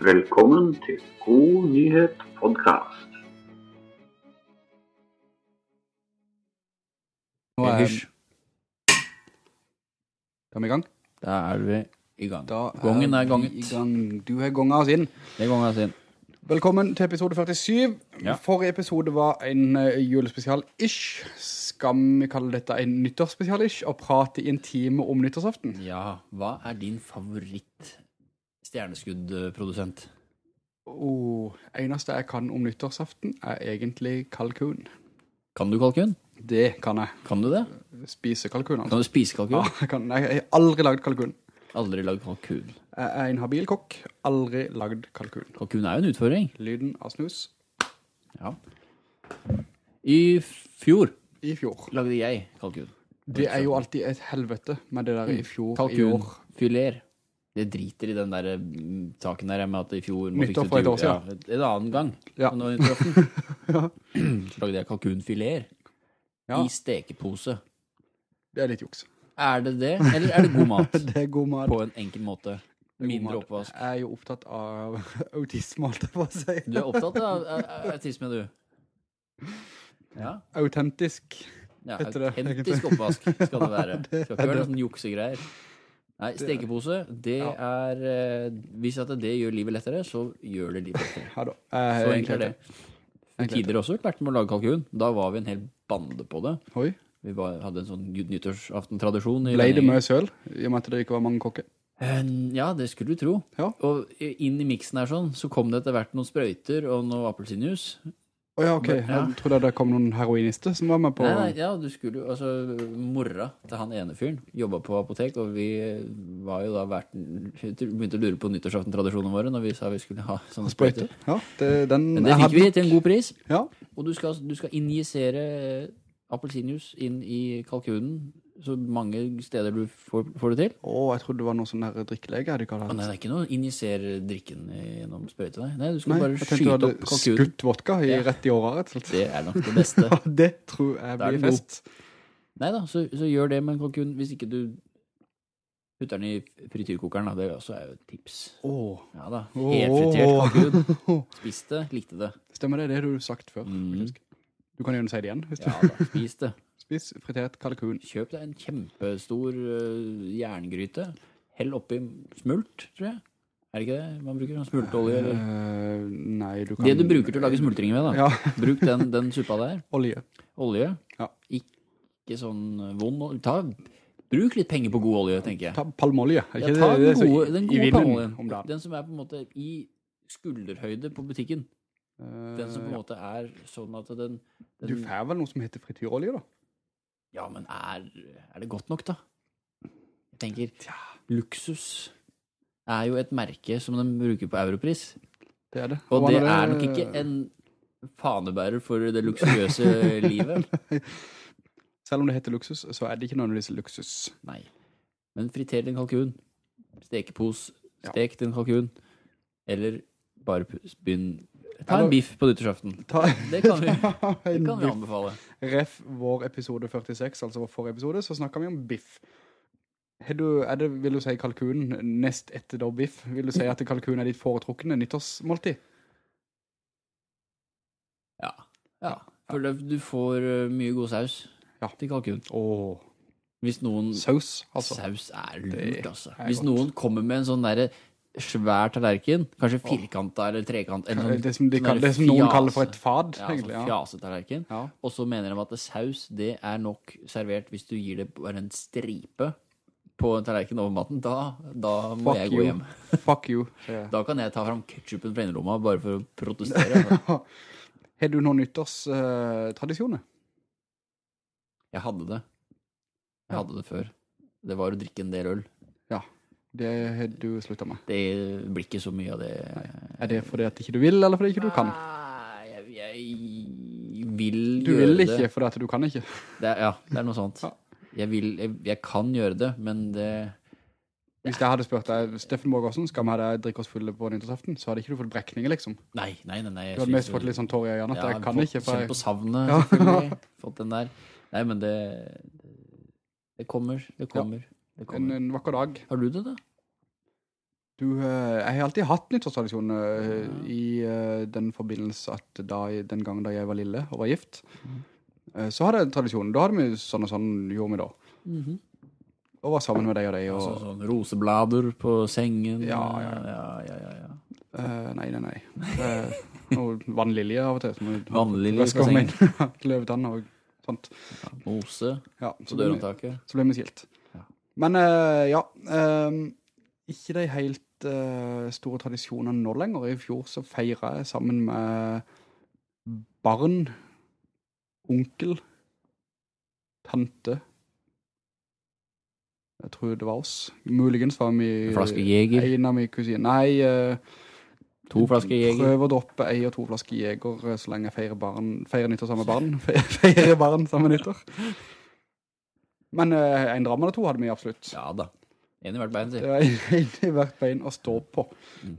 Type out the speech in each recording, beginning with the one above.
Velkommen til God nyhet podkast. Nå er, Hysj. da er vi i gang. Da er vi i gang. Da Gongen er vi gonget. i gang. Du har gonga oss inn. Det gonga oss inn. Velkommen til episode 47. Ja. Forrige episode var en uh, julespesial-ish. Skal vi kalle dette en nyttårsspesial-ish og prate i en time om nyttårsaften? Ja, hva er din favoritt stjerneskuddprodusent? Oh, eneste jeg kan om nyttårsaften er egentlig kalkun. Kan du kalkun? Det kan jeg. Kan du det? Spise kalkun, Kan altså. du spise kalkun? Ja, jeg, kan, jeg har aldri lagd kalkun. Aldri lagd kalkun. Jeg er en habil kokk. Aldri lagd kalkun. Kalkun er jo en utfordring. Lyden av snus Ja. I fjor i fjor. lagde jeg kalkun. Det er jo alltid et helvete med det der i fjor, i år. Kalkunfiler. Det driter i den der mm, saken der med at i fjor må fikse siden. Ja, en annen gang. Ja. Nyttårsaften. Så lagde jeg kalkunfiler Ja, i stekepose. det er litt juks. Er det det, eller er det god mat? Det er god mat. På en enkel måte. Mindre oppvask. Jeg er jo opptatt av autisme, alt jeg får si. Du er opptatt av autisme, du? Ja. Autentisk. ja Heter det, autentisk oppvask skal det være. Det Skal er ikke være noen sånne juksegreier. Nei, stekepose, det Ja. er eh, Hvis at det gjør livet lettere, så gjør det livet lettere. Ja da. Eh, Så enkelt er det. Egentlig Tidligere også vært med å lage kalkun. Da var vi en hel bande på det. Oi, Vi var, hadde en sånn nyttårsaftentradisjon. ble det mye søl, i og med at det ikke var mange kokker? Eh, Ja, det skulle du tro. Ja. Og inn i miksen her sånn, så kom det etter hvert noen sprøyter og noe appelsinjuice. Å ja, ok. Ja. Jeg trodde det kom noen heroinister som var med på... Nei, nei, ja, du skulle jo, altså, morra til han ene fyren jobbet på apotek, og vi var jo da vært, begynte å lure på nyttårsaften-tradisjonen våre når vi sa vi skulle ha sånne Sprøyter. Ja, det, den... Men det fikk vi til en god pris, Ja, og du skal, du skal injisere appelsinjuice inn i kalkunen, så mange steder du får, får det til. Å, jeg trodde det var noe sånn der drikkelege, det ikke nei, det er ikke noe injiser drikken gjennom sprøyte, nei. Nei, du skal Nei, bare jeg tenkte du skyte hadde opp skutt vodka i, Ja. rett i året, rett og slett. Det er nok det beste. Ja, det tror jeg blir fest. Neida, så, så gjør det med en kalkun hvis ikke du putter den i frityrkokeren. Da. Det også er jo et tips. Åh, Ja da. helt Helfritert kalkun. Spiste, likte det. stemmer det, det har du sagt før, Mm. Du kan gjerne si det igjen, hvis du Ja da, spis det. Spis fritert kalkun. Kjøp deg en kjempestor uh, jerngryte. Hell oppi smult, tror jeg. Er det ikke det man bruker? Sånn Smultolje? Eller? Eh, nei, du kan... Det du bruker til å lage smultringer med, da. Ja, Bruk den, den suppa der. olje. Olje. Ja. Ikke sånn vond. Ta, bruk litt penger på god olje, tenker jeg. Ta palmolje. Er Ja, ta det, det den gode, den gode vinden palmeoljen. Den som er på en måte i skulderhøyde på butikken. Den som på en Eh, måte er sånn at den, Du den får vel noe som heter frityrolje, da? Ja, men er, er det godt nok, da? Jeg tenker Luksus er jo et merke som de bruker på Europris. Det er det. Og Og det er nok ikke en fanebærer for det luksuriøse livet. Selv om det heter luksus, så er det ikke nødvendigvis luksus. Nei. Men friter din kalkun. Stekepos. Ja. Stek din kalkun. Eller bare begynn Ta en biff på nyttårsaften. Det kan vi, det kan vi anbefale. Ref vår episode 46, altså vår forrige episode, så snakket vi om biff. Du, er det, vil du si kalkunen, nest etter da biff? Vil du si at kalkunen er ditt foretrukne nyttårsmåltid? Ja. ja. For du får uh, mye god saus Ja. til kalkun. Åh, Hvis noen saus, altså. Saus er lurt, altså. er Hvis noen kommer med en sånn derre svær tallerken, kanskje firkanta eller trekant, eller sånn, Det som, de sånn kaller, det som noen kaller for et fad, ja, egentlig. sånn Ja. fjasetallerken, Ja. og så mener de at saus, det er nok servert hvis du gir det bare en stripe på en tallerken over maten, da, da må Fuck jeg you. gå hjem. Fuck you. Da kan jeg ta fram ketsjupen fra innerlomma bare for å protestere. altså. Har du noen nyttårstradisjoner? Jeg hadde det. Jeg hadde det før. Det var å drikke en del øl. Det har du sluttet med. Det blir ikke så mye av det. Er det fordi at ikke du vil, eller fordi ikke du kan? Nei, jeg, jeg vil Du gjøre vil det. ikke, fordi at du kan ikke. Det ja, det er noe sånt. Ja. Jeg, vil, jeg, jeg kan gjøre det, men det Hvis jeg hadde spurt deg, Steffen Borgårdsen, skal vi ha deg drikke oss fulle på nyttårsaften, så hadde ikke du fått brekninger, liksom. Nei, nei, nei. nei Du hadde mest fått litt sånn tår i øynene, Ja, jeg kan fått- ikke. For Kjent på savnet, Ja. selvfølgelig. Fått den der. Nei, men det Det kommer, det kommer. Det en, en vakker dag. Har du det, da? Du, eh, jeg har alltid hatt nyttårstradisjon ja. i eh, den forbindelse at da, den gangen da jeg var lille og var gift, eh, så hadde jeg tradisjonen. Da hadde vi sånn og sånn, gjorde vi da. Og var sammen med deg og deg. Og, Altså sånn roseblader på sengen. Ja, ja. ja, ja, ja, ja. Eh, nei, nei, nei. Uh, og vannlilje av og til. Vannlilje på sengen. Løvetann og sånt. Mose Ja, så på vi, så ble vi skilt. Men eh, ja, eh, ikke de helt eh, store tradisjonene nå lenger. I fjor så feiret jeg sammen med barn, onkel, tante. Jeg tror det var oss. Muligens var vi... En flaske Jeger. En av mine kusiner. Nei, eh, To flasker Jeger. Prøv å droppe ei og to flasker Jeger så lenge jeg feirer, barn, feirer nyttår sammen med barn. Feirer barn sammen med nyttår. Men uh, en dram eller to hadde vi absolutt. Ja da. En i hvert bein, sier var en i hvert bein å stå på. Mm.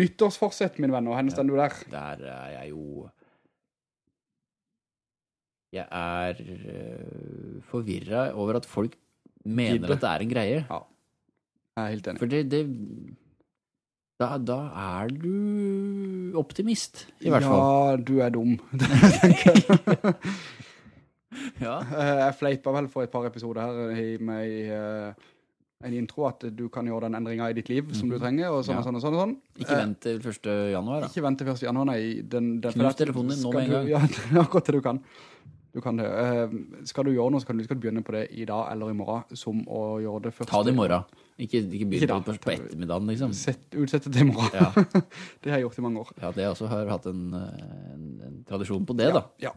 Nyttårsforsett, min venn, og henne stender du der. Der er jeg jo Jeg er uh, forvirra over at folk mener Gidde. at det er en greie. Ja, Jeg er helt enig. For det, det da, da er du optimist, i hvert fall. Ja, du er dum. jeg. Ja. Eh, Jeg fleipa vel for et par episoder her med eh, en intro at du kan gjøre den endringen i ditt liv som du trenger, og sånn Mhm. Ja. og sånn og sånn. og sånn. Ikke Eh, vent til 1. januar, da. Ikke vent til 1. januar, nei. Den, den, Knus telefonen din nå med en du- gang. Ja, akkurat det du kan. Du kan det. Skal du gjøre noe, så kan du skal begynne på det i dag eller i morgen, som å gjøre det først. Ta det i morgen. Ikke, ikke begynn på, på ettermiddagen, liksom. Sett, utsette det i morgen. Ja. det har jeg gjort i mange år. Ja, det også har hatt en, en, en tradisjon på det, da. Ja.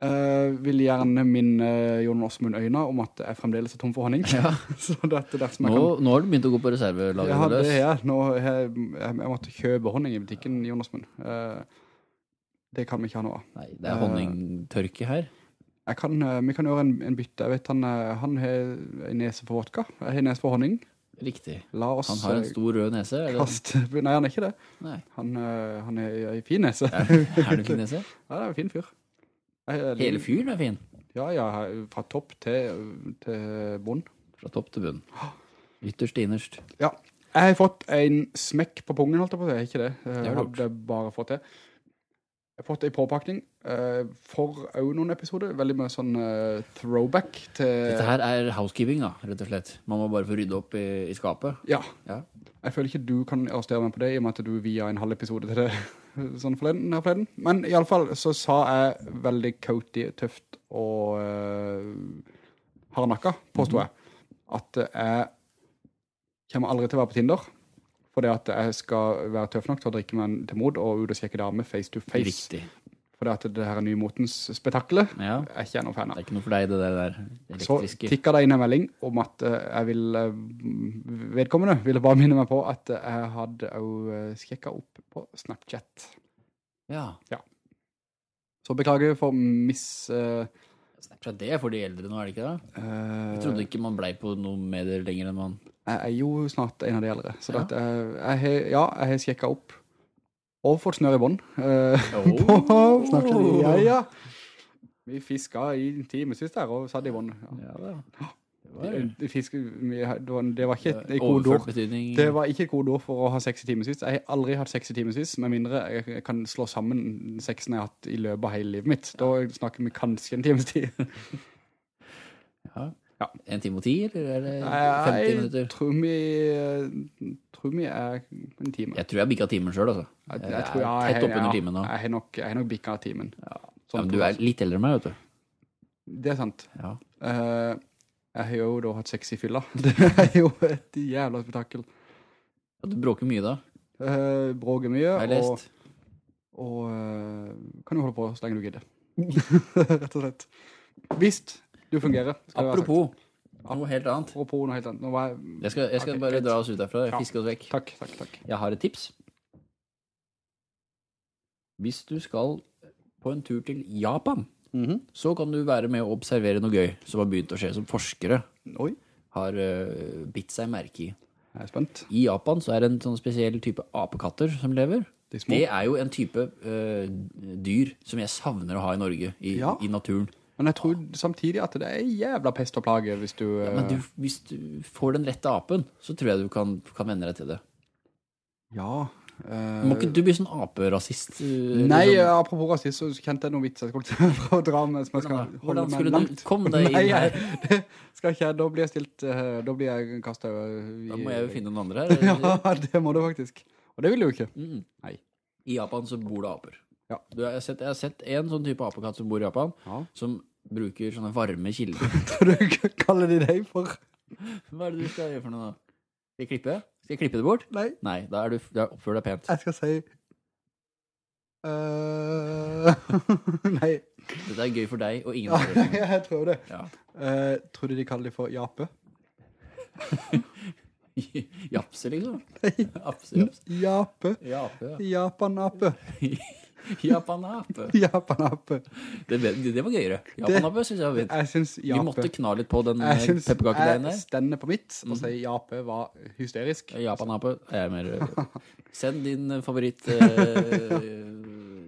Eh, vil gjerne minne Jon Åsmund Øyna om at jeg fremdeles er tom for honning. Ja. så dette Nå, kan... nå har du begynt å gå på reservelager. Ja, det løs. jeg. Nå, jeg, jeg, måtte kjøpe honning i butikken, Jon Åsmund. Uh, det kan vi ikke ha nå. Nei, det er honningtørke her. Jeg kan, eh, vi kan gjøre en, en bytte. Jeg vet han, eh, han har en nese for vodka. Jeg har nese for honning. Riktig. Oss Han har en eh, stor rød nese. Eller? kaste... Nei, han er ikke det. Nei. Han, eh, han er en fin nese. Er, er det fin nese? Ja, det er en fin fyr. Hele fyren er fin. Ja, ja, fra topp til, til bunn. Fra topp til bunn. Ytterst til innerst. Ja. Jeg har fått en smekk på pungen, holdt jeg på å si. Ikke det. Jeg hadde bare fått det. Jeg har fått en påpakning eh, for også noen episoder. Veldig mye sånn eh, throwback til... Dette her er housekeeping, da, rett og slett. Man må bare få rydde opp i, i skapet. Ja. Ja. Jeg føler ikke du kan arrestere meg på det, i og med at du via en halv episode til det sånn forleden, her forleden. Men i alle fall så sa jeg veldig coaty, tøft og uh, hardnakka, påstod jeg, at jeg kommer aldri til å være på Tinder, fordi at jeg skal være tøff nok til å drikke meg til mod og ut og sjekke damer face to face. Riktig. Fordi at det her er nymotens spetakkelet Ja. er ikke jeg noen fan Det er ikke noe for deg, det der elektriske. Så tikket det inn en melding om at eh, jeg vil eh, vedkommende ville bare minne meg på at jeg hadde jo eh, opp på Snapchat. Ja. Så beklager for miss... Uh, Snapchat, det er for de eldre nå, er det ikke det? Uh, Jeg trodde ikke man blei på noe med det lenger enn man jeg er jo snart en av de eldre. Så Ja. at, eh, jeg, ja, jeg har sjekket opp og fått snør i bånd. eh, Oh. Ja, ja. Vi fisket i en time timevis der og satt i bånd. Ja. Ja. Det det, var, det var ikke et, betydning. Det var ikke et kodeord for å ha sex i timevis. Jeg har aldri hatt sex i timevis, med mindre jeg kan slå sammen sexen jeg har hatt i løpet av hele livet mitt. Da snakker vi kanskje en times tid. Ja. Ja. En time og ti, eller er det 50 Jeg minutter? tror vi, tror vi er en time. Jeg tror jeg bikka timen sjøl, altså. Jeg, Jeg jeg tror, jeg, jeg, tett oppunder ja, timen nå. Jeg har nok, jeg nok bikket timen. Ja, Sånn men du er litt eldre enn meg, vet du. Det er sant. Ja. Uh, jeg har jo da hatt sex i fylla. Det er jo et jævla spetakkel. Ja, Du bråker mye da, Uh, bråker mye, har jeg og, lest. og uh, kan jo holde på så lenge du gidder. Rett og slett. Hvis du fungerer. Apropos noe helt annet. Apropos noe helt annet. Jeg... Jeg skal, jeg skal okay, bare greit. dra oss ut derfra, Ja. fiske oss vekk. Takk, takk, takk. Jeg har et tips. Hvis du skal på en tur til Japan, Mhm. så kan du være med og observere noe gøy som har begynt å skje, som forskere Oi, har uh, bitt seg merke i. jeg er spent. I Japan så er det en sånn spesiell type apekatter som lever. De. Det er jo en type uh, dyr som jeg savner å ha i Norge, i, Ja. i naturen. Men jeg tror samtidig at det er jævla pest og plage hvis du... Ja, men du, hvis du får den rette apen, så tror jeg du kan, kan vende deg til det. Ja. Uh, Må ikke du bli sånn aperasist? eh, Nei, sånn? apropos rasist, så kjente jeg noen vitser jeg skulle prøve å dra med som jeg skal Hvordan- holde meg langt. komme deg inn Nei, her? det skal ikke jeg. Da blir jeg stilt, eh, da blir jeg kastet over. Da må jeg jo finne noen andre her. Ja, det må du faktisk. Og det vil du jo ikke. Mm. Nei. I Japan så bor det aper. Ja. Du, jeg, har sett, jeg har sett en sånn type apekatt som bor i Japan, Ja. som bruker sånne varme kilder. Du kaller de deg for? Hva er det du skal gjøre for noe da? Skal jeg klippe? Skal jeg klippe det bort? Nei, Nei, da er du, da oppfører du deg pent. jeg skal si... Eh, nei, Dette er gøy for deg og ingen andre. jeg tror det. Ja. Uh, tror du de kaller de for jape? Japse, liksom? Japse, japse. Jape. Jape, ja. Japanape. Japanape. Japanape. Det, det, var gøyere. Japanape synes jeg var vidt. Jeg synes Vi måtte kna litt på den Jeg der. jeg stender på mitt og sier jape var hysterisk. Japanape er mer Send din favoritt eh,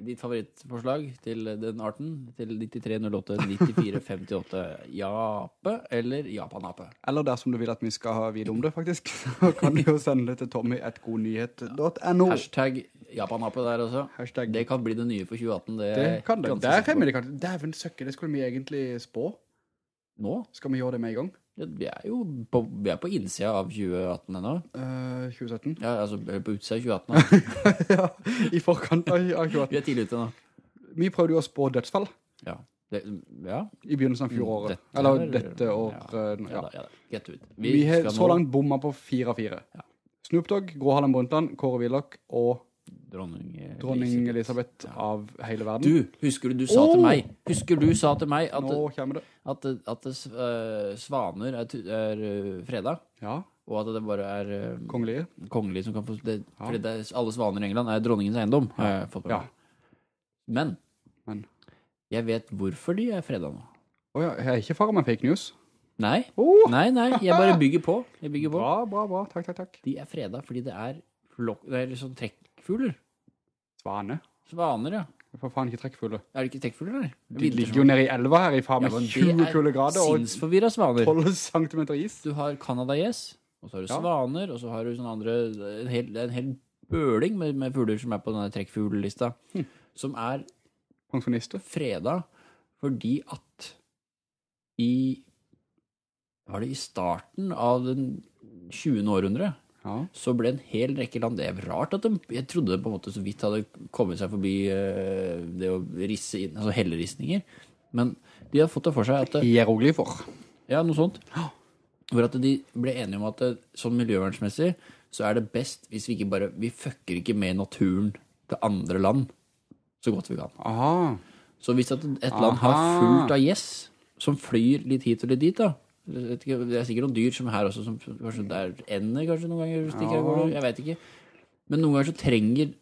Ditt favorittforslag til den arten til 9308 9458 Jape eller Japanape. Eller dersom du vil at vi skal ha video om det, faktisk, så kan du jo sende det til tommy.godnyhet.no. Hashtag Japanape der også. Hashtag. Det kan bli det nye for 2018. Det, Det kan det. Der er på. det kanskje. Dæven søkker, det skulle vi egentlig spå. Nå? Skal vi gjøre det med en gang? Ja, Vi er jo på, vi er på innsida av 2018 ennå. Uh, 2017? Ja, altså på utsida av 2018. Da. ja, i forkant av av 2018. Vi er tidlig ute nå. Vi prøvde jo å spå dødsfall Ja. Det, ja. i begynnelsen av fjoråret. Dette Eller er- dette året. Ja, eh, ja, Ja. da. Get ut. Vi har så langt bomma på 4 av 4. Ja. Snoop Dogg, Gro Harlem Brundtland, Kåre Willoch og Dronning, Elisabeth, dronning Elisabeth av hele verden. Du, husker du du sa oh! til meg Husker du sa til meg at, det. at, at eh, svaner er, er uh, freda, Ja, og at det bare er uh, kongelige. kongelige som kan få det, Ja. Fordi det alle svaner i England er dronningens eiendom, har jeg fått med Ja. Men, Men. jeg vet hvorfor de er freda nå. Åja, jeg er ikke far med fake news. Nei, Oh, nei, nei, jeg bare bygger på. Jeg bygger på. bra, bra, bra. Takk, takk, takk. De er freda fordi det er, flok, det er sånn trekkfugler. Svane. Svaner, ja. For faen ikke trekkfugler. Er det ikke trekkfugler, eller? De ligger jo nede i elva her i faen Ja, med men 20 det er kuldegrader og svaner. 12 centimeter is. Du har Canada-yes, og så har du Ja. svaner, og så har du sånne andre En hel, en hel bøling med, med fugler som er på denne trekkfuglelista, Hm. som er Pensjonister. freda fordi at i Var det i starten av den 20. århundre Ja. så ble en hel rekke land Det er rart at de Jeg trodde de på en måte så vidt hadde kommet seg forbi eh, det å risse inn Altså helleristninger. Men de har fått det for seg at Hieroglyfer. Ja, noe sånt. Hvor at de ble enige om at det, sånn miljøvernsmessig så er det best hvis vi ikke bare Vi fucker ikke med naturen til andre land så godt vi kan. Aha. Så hvis at et land har fullt av gjess som flyr litt hit og litt dit, da ikke, Det er sikkert noen dyr som her også, som kanskje det er ender kanskje noen ganger stikker av gårde. Jeg vet ikke. Men noen ganger så trenger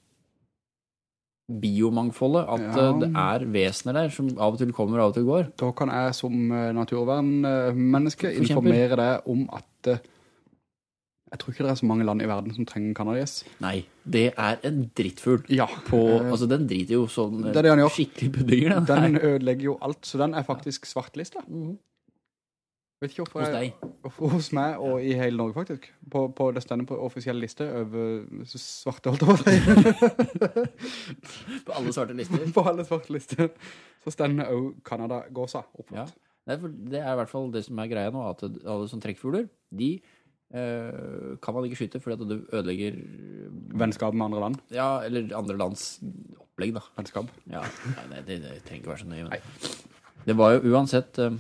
biomangfoldet at Ja. eh, det er vesener der som av og til kommer og av og til går. Da kan jeg som eh, naturvernmenneske informere deg om at eh, jeg tror ikke det er så mange land i verden som trenger kanadies. Nei, det er en drittfugl. Ja. På, altså den driter jo sånn Det det skikkelig puddinger. Den. Den ødelegger jo alt, så den er faktisk svartlista. Mhm. Vet ikke hvorfor Hos jeg, deg. Hos meg og i hele Norge, faktisk. På, på det stender på offisielle liste over svarte, holdt over på. Alle svarte lister. på alle svarte lister. Så stender også Kanada-gåsa Ja. oppført. Nei, det er i hvert fall det som er greia nå, at alle sånne trekkfugler, de eh, kan man ikke skyte fordi at det ødelegger Vennskap med andre land. Ja, eller andre lands opplegg, da. Vennskap. Ja, nei, nei, det, det trenger ikke være så nøye. Men. Det var jo uansett eh,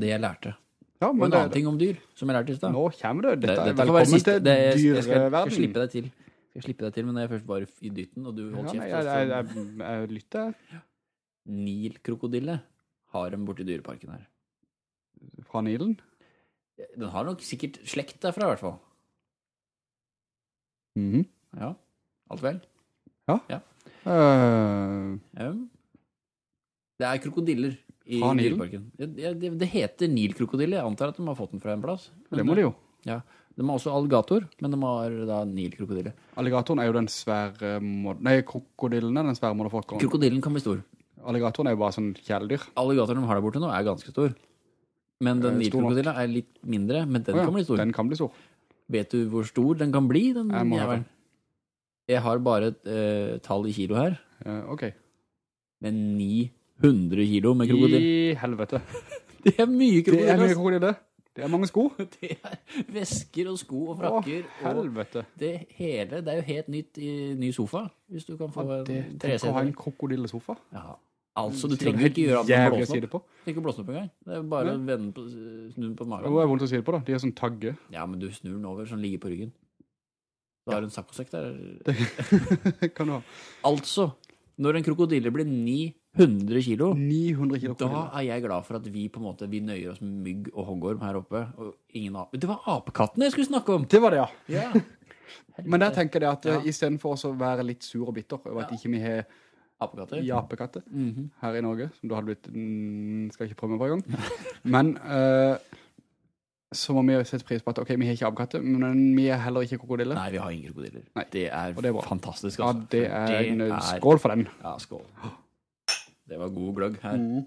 det jeg lærte. Ja, Og men en annen ting om dyr, som jeg lærte i stad. nå kommer det. Det- Dette er Dette velkommen siste. til Det, jeg, jeg skal, skal slippe deg til. Jeg skal slippe deg til, men jeg først var i dytten, og du holdt kjeft jeg, så- jeg, jeg, jeg lytter Nilkrokodille har dem borte i dyreparken her. fra Nilen. Den har nok sikkert slekt derfra, i hvert fall. Mhm. Ja, alt vel. Ja. Ja. Det er krokodiller i fra Ja, det, det heter Nilkrokodille. Jeg antar at de har fått den fra en plass. Men, det må de jo. Ja. De har også alligator, men de har da Nilkrokodille. Alligatoren er jo den svære Nei, krokodillen er den svære motherfuckeren. Krokodillen kan bli stor. Alligatoren er jo bare sånn kjæledyr. Alligatoren de har der borte nå er ganske stor. Men den eh, nilkrokodillen er litt mindre, men den ja. kan bli stor. Den kan bli stor. Vet du hvor stor den kan bli, den jævelen? Jeg har bare et uh, tall i kilo her. Uh, ok. Men 9 100 kilo med krokodil. I helvete. Det er mye krokodil. Det er mye krokodil, det er mange sko. Det er vesker og sko og frakker. Å, helvete. det hele, det er jo helt nytt i ny sofa, hvis du kan få ja, det, en treseter. Tenk å ha en krokodillesofa. Ja. Altså, du trenger ikke gjøre at den blåser opp. Det på. Trenger ikke å blåse opp en gang Det er bare å vende snu den på magen. Det er vondt å si det på da. De er sånn tagge. Ja, men du snur den over, sånn ligger på ryggen. Da har ja. en sakkosekk der. Det kan du ha. Altså, når en krokodille blir ni 900 kilo, 900 kilo da er jeg glad for at vi på en måte, vi nøyer oss med mygg og hoggorm her oppe, og ingen ape. Det var apekattene jeg skulle snakke om! Det var det, ja. Ja. Men der tenker jeg at Ja. ja. i stedet for å være litt sur og bitter over at ikke vi har Apekatter? japekatter Mhm. her i Norge, som du hadde blitt, mm, skal ikke prøve meg på en gang. Men uh, så må vi jo sette pris på at, ok, vi har ikke apekatter, men vi er heller ikke krokodiller. Nei, vi har ingen krokodiller. Nei. Det er, det er fantastisk. fantastisk. Ja, Altså. det er, det en er- skål for den. Ja, skål. Det var god gløgg her. Mm.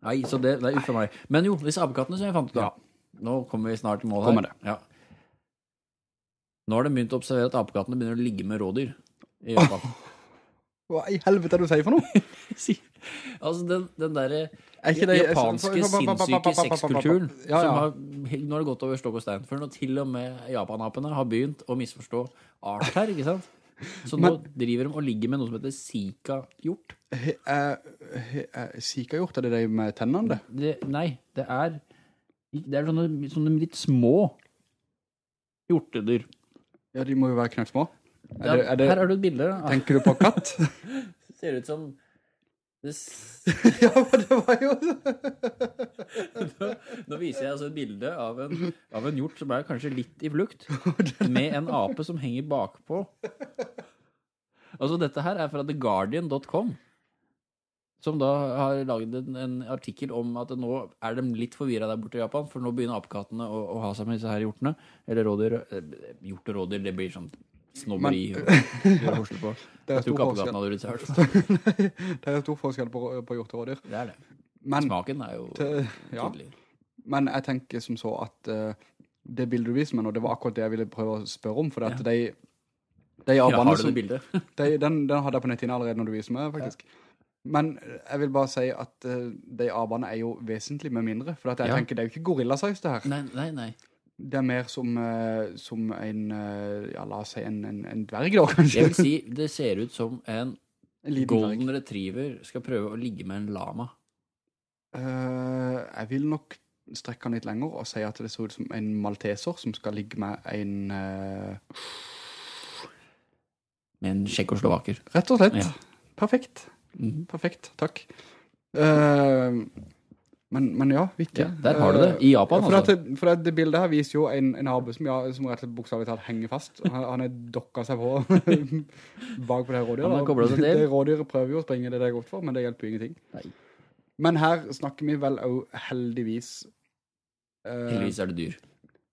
Nei, så det, det er uffa meg. Men jo, disse apekattene som jeg fant ut av. Nå kommer vi snart i mål her. Kommer det. Ja. Nå har de begynt å observere at apekattene begynner å ligge med rådyr. I Japan. Hva i helvete er det du sier for noe? altså, den, den Er ikke det- japanske sinnssyke sexkulturen Ja, som har, nå har det gått over stokk og stein. For når til og med japanapene har begynt å misforstå art her, ikke sant? Så nå driver de og ligger med noe som heter sika-hjort. Sika-hjort, er det de med tennene det? Det, nei, det er Det er sånne, sånne litt små hjortedyr. Ja, de må jo være knøttsmå. Er Ja, det, er det, Her har du et bilde. da. tenker du på katt? Ser ut som det, ja, men det var jo... Nå viser jeg altså et bilde av en, av en hjort som er kanskje litt i flukt, med en ape som henger bakpå. Altså, dette her er fra TheGuardian.com, som da har laget en, en artikkel om at nå er de litt forvirra der borte i Japan, for nå begynner apekattene å, å ha seg med disse her hjortene. Eller rådyr. eh, Hjort og rådyr, det blir sånn snobberi. å hoste på. Det er stor forskjell. hadde blitt hørt. det er stor forskjell på, på hjort og rådyr. Det er det. Men, Smaken er jo til, ja. tydelig. men jeg tenker som så at uh, det bildet du viser meg nå, det var akkurat det jeg ville prøve å spørre om, for at de, de Ja, har du som... det bildet? De, den, den hadde jeg på nettinn allerede når du viser meg, faktisk. Men jeg vil bare si at eh, de abene er jo vesentlig med mindre, for at jeg Ja. tenker det er jo ikke gorilla-size det her. Nei, nei, nei. Det er mer som, eh, som en, eh, ja, la oss si en, en, en dverg da, kanskje. Jeg vil si det ser ut som en En liten golden dverg. retriever skal prøve å ligge med en lama. Eh, jeg vil nok strekke den litt lenger og si at det ser ut som en malteser som skal ligge med en, eh, Med en tjekkoslovaker. rett og slett. Ja. Perfekt. Mhm. Perfekt, takk. Eh, men, men ja, vittig. Ja, der har du det. I Japan, for altså. Det, for det bildet her viser jo en, en abe som, ja, som rett og slett bokstavlig talt henger fast. Han, han er dokka seg på bak på det her rådyret. Til. Det rådyret prøver jo å springe det det er godt for, men det hjelper jo ingenting. Nei. Men her snakker vi vel også heldigvis Uh, Heldigvis er det dyr.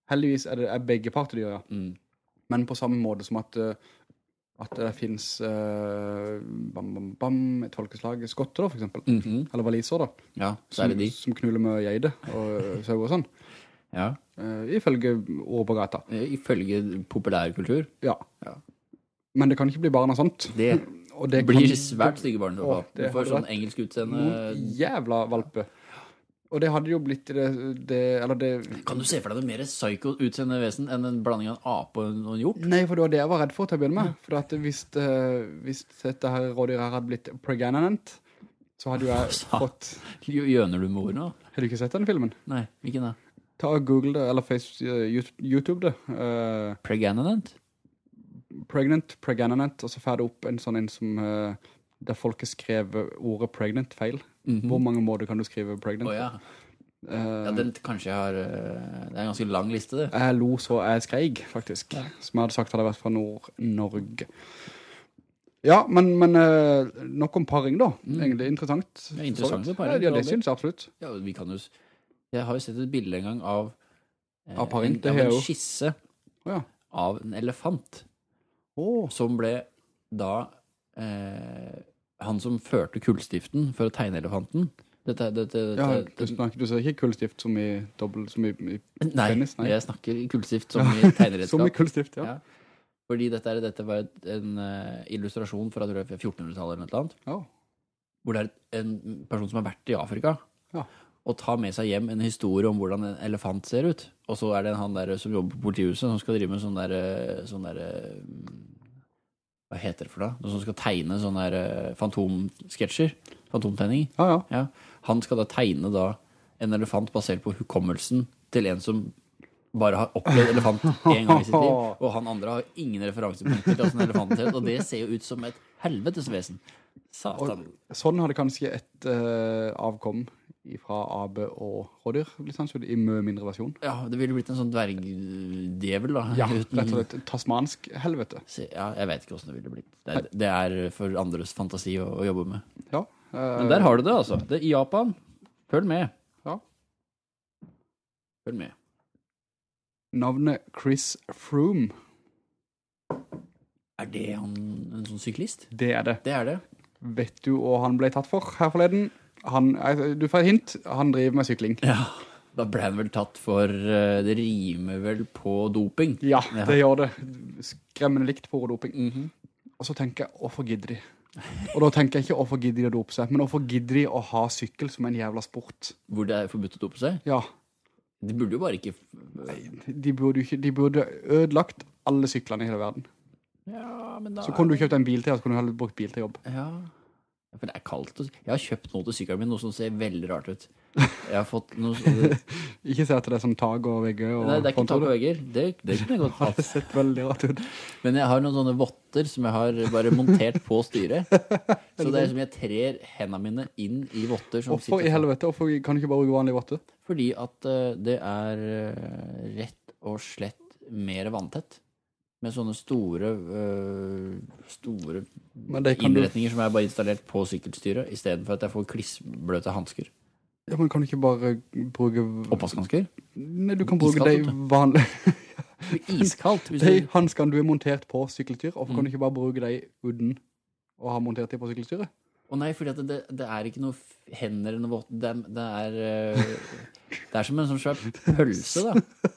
heldigvis er det er begge parter dyr, ja. Mm. Men på samme måte som at, eh, at det finnes uh, bam, bam, bam, et folkeslag, skotter da, for eksempel. Mhm. Eller valiser da, Ja, så er det de. som knuller med geide og sau og sånn. Ja. Uh, ifølge ord på gata. Eh, Ifølge populærkultur. Ja. Ja. Men det kan ikke bli barn av sånt. Det det blir kan- svært stygge barn. Åh, det Du får sånn engelsk utseende. Noen jævla valpe. Og det hadde jo blitt det, det eller det... Kan du se for deg noe mer psycho utseende vesen enn en blanding av en ape og en hjort? Nei, for det var det jeg var redd for til å begynne med. For hvis, uh, hvis dette her rådyret her hadde blitt pregnant, så hadde jo jeg fått... Gjøner du med ord nå? Har du ikke sett den filmen? Nei, hvilken da? Ta og google det, eller face, eh, YouTube det. Uh, Pregnant? pregnant, pregnant, og så får du opp en sånn en som... eh, der folk har skrevet ordet pregnant feil. Mhm. Hvor mange måter kan du skrive pregnant? Oh, ja. Uh, ja. Den kanskje har eh, Det er en ganske lang liste, det. Jeg lo så jeg skreik, faktisk. Som jeg hadde sagt hadde vært fra Nord-Norge. Ja, men, men uh, nok om paring da. Egentlig interessant. Mm. Ja, interessant Så- paring, Ja, ja, det synes jeg absolutt. Ja, vi kan jo Jeg har jo sett et bilde en gang av eh, Av paring, en, det har jo. en skisse oh, ja. av en elefant Oh. som ble da eh, han som førte kullstiften for å tegne elefanten. Dette, dette, dette, ja, du, snakker, du ser ikke kullstift som i dobbelt, som i, i Nei, penis, nei. jeg snakker kullstift som i tegneredskap. som i kullstift, ja. Ja. Fordi er, dette var en uh, illustrasjon fra tror jeg, 1400-tallet eller noe annet. Ja. Hvor det er en person som har vært i Afrika. Ja. Og tar med seg hjem en historie om hvordan en elefant ser ut. Og så er det han der som jobber på politihuset, som skal drive med sånn der, eh, sånn der Hva heter det for da? Noen som skal tegne sånne der eh, fantomsketsjer. Fantomtegninger. Ja, ja. Ja. Han skal da tegne da en elefant basert på hukommelsen til en som bare har opplevd elefant én gang i sitt liv. Og han andre har ingen referansepunkter til åssen elefanten ser ut. Og det ser jo ut som et helvetes vesen. Satan. Sånn hadde kanskje et eh, avkom fra abe og rådyr sannsynlig i mye mindre versjon. Ja, det ville blitt en sånn dvergdjevel, da. Ja, Uten- rett og slett tasmansk helvete. Se- Ja, jeg vet ikke hvordan det ville blitt. Det er, det er for andres fantasi å, å jobbe med. Ja. eh, Men der har du det, altså. Det er i Japan. Følg med. Ja. Følg med. Navnet Chris Froome, Er det han, en sånn syklist? det er det. Det er det. Vet du hva han ble tatt for her forleden? Han, eh, du får et hint, han driver med sykling. Ja. Da ble han vel tatt for eh, Det rimer vel på doping. Ja, Ja. det gjør det. Skremmende likt på doping. Mhm. Og så tenker jeg, hvorfor gidder de? Og da tenker jeg ikke hvorfor gidder de å dope seg, men hvorfor gidder de å ha sykkel som en jævla sport? Hvor det er forbudt å dope seg. Ja, De burde jo bare ikke de burde, ikke, de burde ødelagt alle syklene i hele verden. Ja, men da Så kunne du kjøpt en bil til, og så kunne du heller brukt bil til jobb. Ja. For det er kaldt. Jeg har kjøpt noe til sykkelen min, noe som ser veldig rart ut. Jeg har fått noe Ikke se at det er sånn tag og vegger og Nei, det er ikke tak og vegger. Det, det kunne jeg godt Det har sett veldig rart ut. Men jeg har noen sånne votter som jeg har bare montert på styret. Så det er som jeg trer hendene mine inn i votter som Hvorfor i helvete? Hvorfor kan du ikke bare bruke vanlige våtter? Fordi at eh, det er eh, rett og slett mer vanntett. Med sånne store øh, Store Men det kan du, innretninger som er bare installert på sykkelstyret, istedenfor at jeg får klissbløte hansker. ja, men kan du ikke bare bruke Oppvaskhansker. Nei, du kan bruke de vanlige iskaldt. Hvis De du, hanskene du er montert på sykkelstyret, hvorfor kan Mm. du ikke bare bruke de uten å ha montert de på sykkelstyret? Å nei, fordi at det, det er ikke noe hender eller noe vått. Det, det er eh, Det er som en sånn svær pølse, da.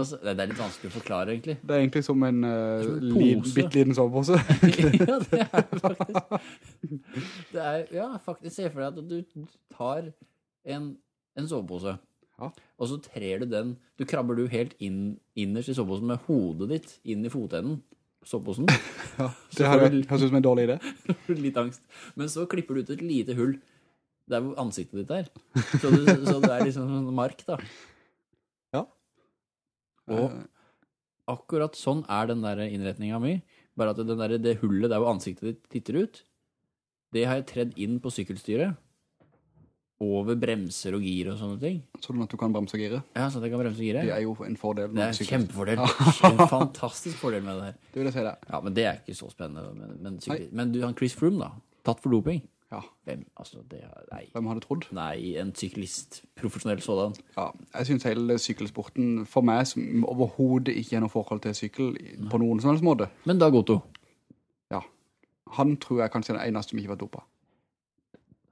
Altså, det det er litt vanskelig å forklare, egentlig. Det er egentlig som en uh, Som lid, pose. liten sovepose. ja, det er det faktisk. Det er, ja, faktisk. Se for deg at du tar en, en sovepose, Ja. og så trer du den Du krabber du helt inn, innerst i soveposen med hodet ditt inn i fotenden. Soveposen. Ja, det jeg synes høres ut som en dårlig idé. Litt angst. Men så klipper du ut et lite hull der hvor ansiktet ditt er. Så, du, så det er liksom sånn mark, da. Og akkurat sånn er den der innretninga mi. Bare at den der, det hullet der hvor ansiktet ditt titter ut, det har jeg tredd inn på sykkelstyret. Over bremser og gir og sånne ting. Sånn at du kan bremse og gire. Ja, sånn at jeg kan bremse og gire. Det er jo en fordel. Det er en kjempefordel. En fantastisk fordel med det her. Det vil jeg si det. Ja, Men det er ikke så spennende. Men, men, men du, han Chris Froome, da. Tatt for doping. Ja, Hvem? Altså, det er hvem hadde trodd? Nei, en syklist. Profesjonell sådan. Ja, jeg synes hele sykkelsporten, for meg som overhovedet ikke har noe forhold til sykkel på noen som helst måte, Men da Goto. ja, han tror jeg kanskje er den eneste som ikke var dopa.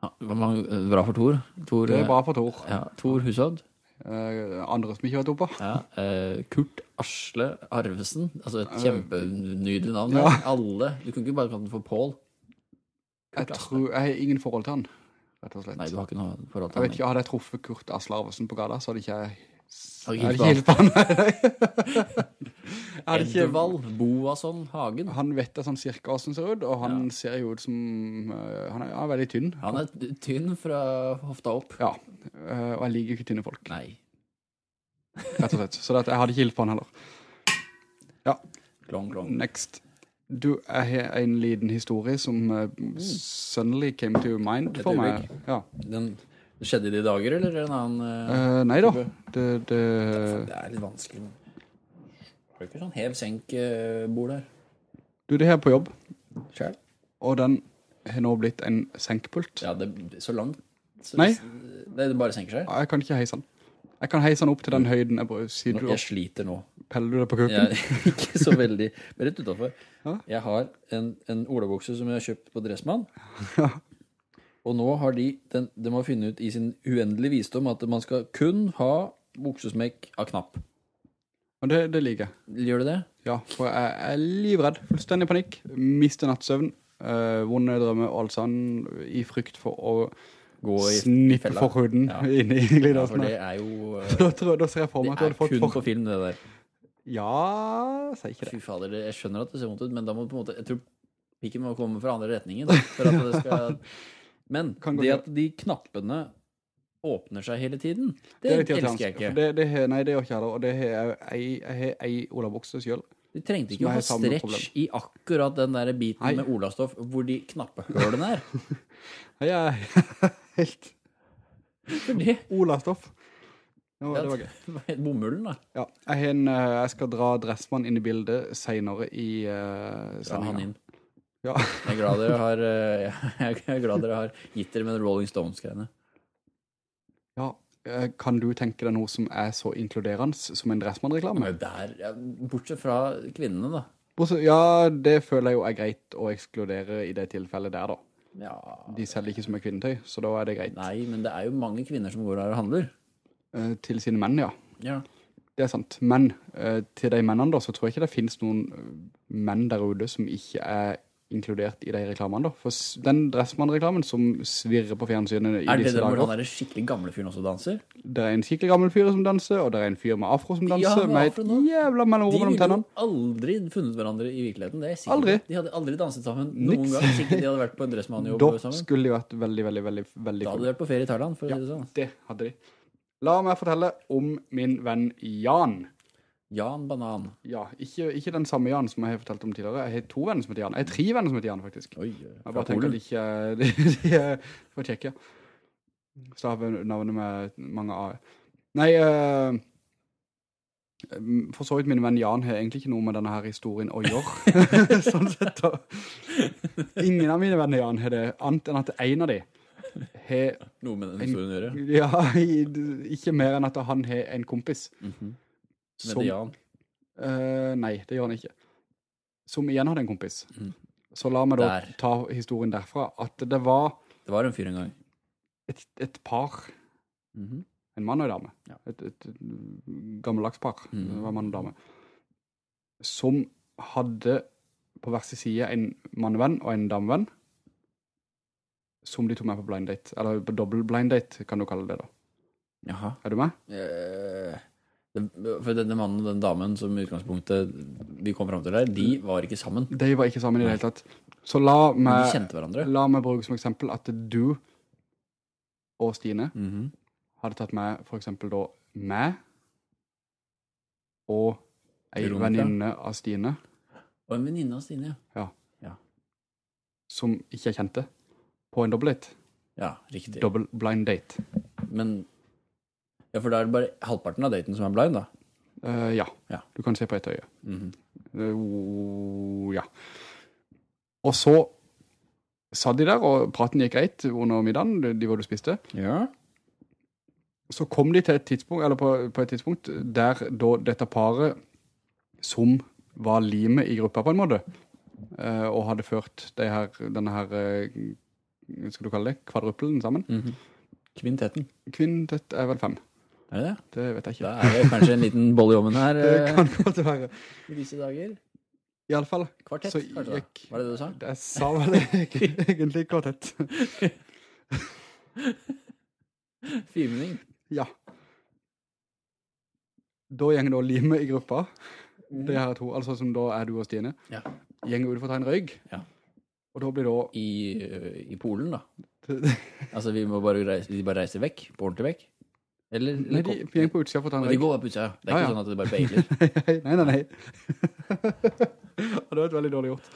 Ja, hva bra for Thor. Thor Det er bra for Thor. Ja, Thor Hushovd. Uh, andre som ikke har vært oppe. Ja, uh, Kurt Asle Arvesen. Altså et Eh, kjempenydelig navn. ja. Alle. Du kan ikke bare kalle den for Pål. Jeg tror, jeg har ingen forhold til han, rett og slett. Nei, du har ikke noe forhold Jeg til vet han. ikke, hadde jeg truffet Kurt Aslarvesen på gata, så hadde ikke jeg... Ikke hadde ikke på han. Jeg. Edvald Boasson Hagen. Han vet det sånn cirka hvordan han ser ut, og han ser jo ut som... eh, han, er, han er veldig tynn. Han er tynn fra hofta opp. Ja, eh, og jeg liker ikke tynne folk, Nei. rett og slett. Så det jeg hadde ikke hjulpet på han heller. Klong, klong. Next. Du, jeg har en liten historie som uh, suddenly came to mind for meg. Ja. Den det skjedde i de dager, eller er en annen uh, uh, nei da, det, det, Det er litt vanskelig. Har du ikke sånn hev-senk-bord der? du, det her på jobb, Sjæl? og den har nå blitt en senkpult. Ja, det så langt. Så, Nei. Det, det bare senker seg. Jeg kan ikke heise den. Jeg kan heise den opp til den høyden jeg bare, Sier du Jeg sliter nå. peller du deg på kukken? Jeg, ikke så veldig, men rett utenfor. Ja. Jeg har en, en olabokse som jeg har kjøpt på Dressmann. Ja. Og nå har de, den, de har funnet ut i sin uendelige visdom at man skal kun ha buksesmekk av knapp. Og det, det liker jeg. Gjør du det? Ja, for jeg er livredd. Fullstendig panikk. Mister nattsøvn. Øh, vonde drømmer og alt sånn. I frykt for å Gå i snippe fella. forhuden Ja. inn i Ja, glidelåsen. det er jo Uh, da, tror da ser jeg for Det meg at du er hadde fått kun for... på film, det der. Ja, sier ikke det. Fy fader, jeg skjønner at det ser vondt ut, men da må på en måte Jeg tror pikken må komme fra andre retningen. For at det skal Men det at de knappene åpner seg hele tiden, Det det, er elsker jeg ikke. Det, det, nei, det gjør ikke heller. Og det har jeg ei, olabukse selv. De trengte ikke å er ha stretch i akkurat den der biten Nei. med olastoff hvor de knappehølene er. Ja. er helt Fordi olastoff. Det var, det var gøy. Bomullen, da. Ja, jeg, en, eh, jeg skal dra Dressmann inn i bildet senere i uh, Dra han inn. Ja. Jeg er glad dere har, eh, jeg er glad dere har gitt dere med Rolling Stones-greiene. ja. eh, Kan du tenke deg noe som er så inkluderende som en Dressmann-reklame? Ja, bortsett fra kvinnene, da. Bortsett- Ja, det føler jeg jo er greit å ekskludere i det tilfellet der, da. Ja, De selger ikke så mye kvinnetøy, så da er det greit. Nei, men det er jo mange kvinner som går der og handler. Eh, til sine menn, ja. Ja. Det er sant. Men eh, til de mennene da, så tror jeg ikke det finnes noen eh, menn der ute som ikke er inkludert i de reklamene da. For den Dressmann-reklamen som svirrer på fjernsynet i Er det det hvor dager, han der skikkelig gamle fyren også danser? det er en skikkelig gammel fyr som danser, og det er en fyr med afro som Ja, danser, med med afro et jævla De mellomrom mellom ville jo tennene. aldri funnet hverandre i virkeligheten, det er sikkert. Aldri. De hadde aldri danset sammen noen Niks. gang, sikkert de hadde vært på en Dressmann-jobb sammen. Da skulle de vært veldig, veldig, veldig, veldig Da hadde de vært på ferie i Thailand, for å Ja. si det sånn. Det hadde de. La meg fortelle om min venn Jan. Jan Banan. Ja, ikke, ikke den samme Jan som jeg har fortalt om tidligere. Jeg har to venner som heter Jan. Jeg har tre venner som heter Jan, faktisk. Oi, Jeg bare tenker at at ikke de, de er fra Tsjekkia. Staver navnet med mange A. Nei, eh, for så vidt min venn Jan har egentlig ikke noe med denne her historien å gjøre. sånn sett da. Ingen av mine venner Jan har det, annet enn at en av de har, Noe med den historien å gjøre. ja, ikke mer enn at han har en kompis. Mhm. Som Som, heter Jan. eh, nei, det gjør han ikke. Som igjen hadde en kompis. Mm. Så la meg da Der. ta historien derfra, at det var Det var en fyr en gang. et, et par Mhm. En mann og en dame. Ja. Et, et, gammeldags par. Mhm. Det var mann og dame. Som hadde på hver sin side en mannevenn og en damevenn. Som de tok med på blind date. Eller på dobbel blind date, kan du kalle det da. Jaha. Er du med? Eh, det, for denne mannen og den damen som i utgangspunktet vi kom fram til der, de var ikke sammen. De var ikke sammen i det hele tatt. Så la meg, la meg bruke som eksempel at du og Stine Mhm. hadde tatt med for eksempel da meg og ei venninne av Stine Og en venninne av Stine, ja. som ikke jeg kjente, på en dobbelt date. Ja, riktig. Double blind date. Men Ja, for da er det bare halvparten av daten som er blind, da. Eh, ja. Ja. du kan se på et øye. Mhm. Eh, ja. Og så satt de der, og praten gikk greit under middagen, de de hvor du spiste. Ja. Så kom de til et tidspunkt, eller på, på et tidspunkt, der da dette paret, som var limet i gruppa på en måte, eh, og hadde ført de her, denne her, eh, skal du kalle det, kvadruppelen sammen. Mhm. Kvintetten. Kvintett er vel fem. Er det det? Det vet jeg ikke. Da er det kanskje en liten boll i ovnen her Det eh, kan godt være. i disse dager. I alle fall. Kvartett, Så kanskje? da? Var det det du sa? Jeg sa vel egentlig kvartett. Firmenning. Ja. Da gjenger da limet i gruppa. Det her to, altså som da er du og Stine. Ja. Gjenger ut for å ta en røyg. Ja. Og da blir da I, øh, I Polen, da. Altså, vi må bare reise, de bare reiser vekk, på ordentlig vekk? Eller? Nei, de gjenger på utsida for å ta en Men de går på utsida, ja. Det er Ja, ikke ja. sånn at de bare bailer. nei, nei, nei. Det var et veldig dårlig gjort.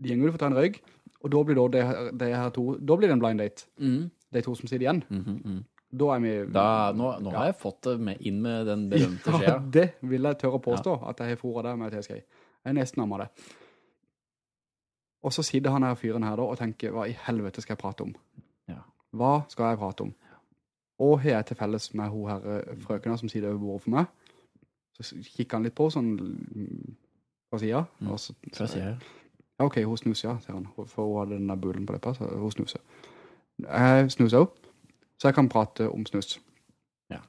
De gjenger ut for å ta en røyk, og da blir det, her- det to, da blir det en blind date. Mm. De to som sitter igjen. Mm -hmm, mm. Da er vi... Da, nå, nå har jeg fått det med, inn med den berømte Ja, det vil jeg tørre å påstå, at jeg har fôret det med teskei. Jeg er nesten av det. Og så sitter han her fyren her da, og tenker, hva i helvete skal jeg prate om? Ja. Hva skal jeg prate om? Og har jeg til felles med hun her eh, frøkene som sitter over bordet for meg. Så kikker han litt på, sånn, fra sida. Mm. Og så, sier jeg? ja, ok, hun snuser, ja, sier han. For hun hadde den der bulen på leppa, så hun snuser. Jeg snuser òg, så jeg kan prate om snus. Ja.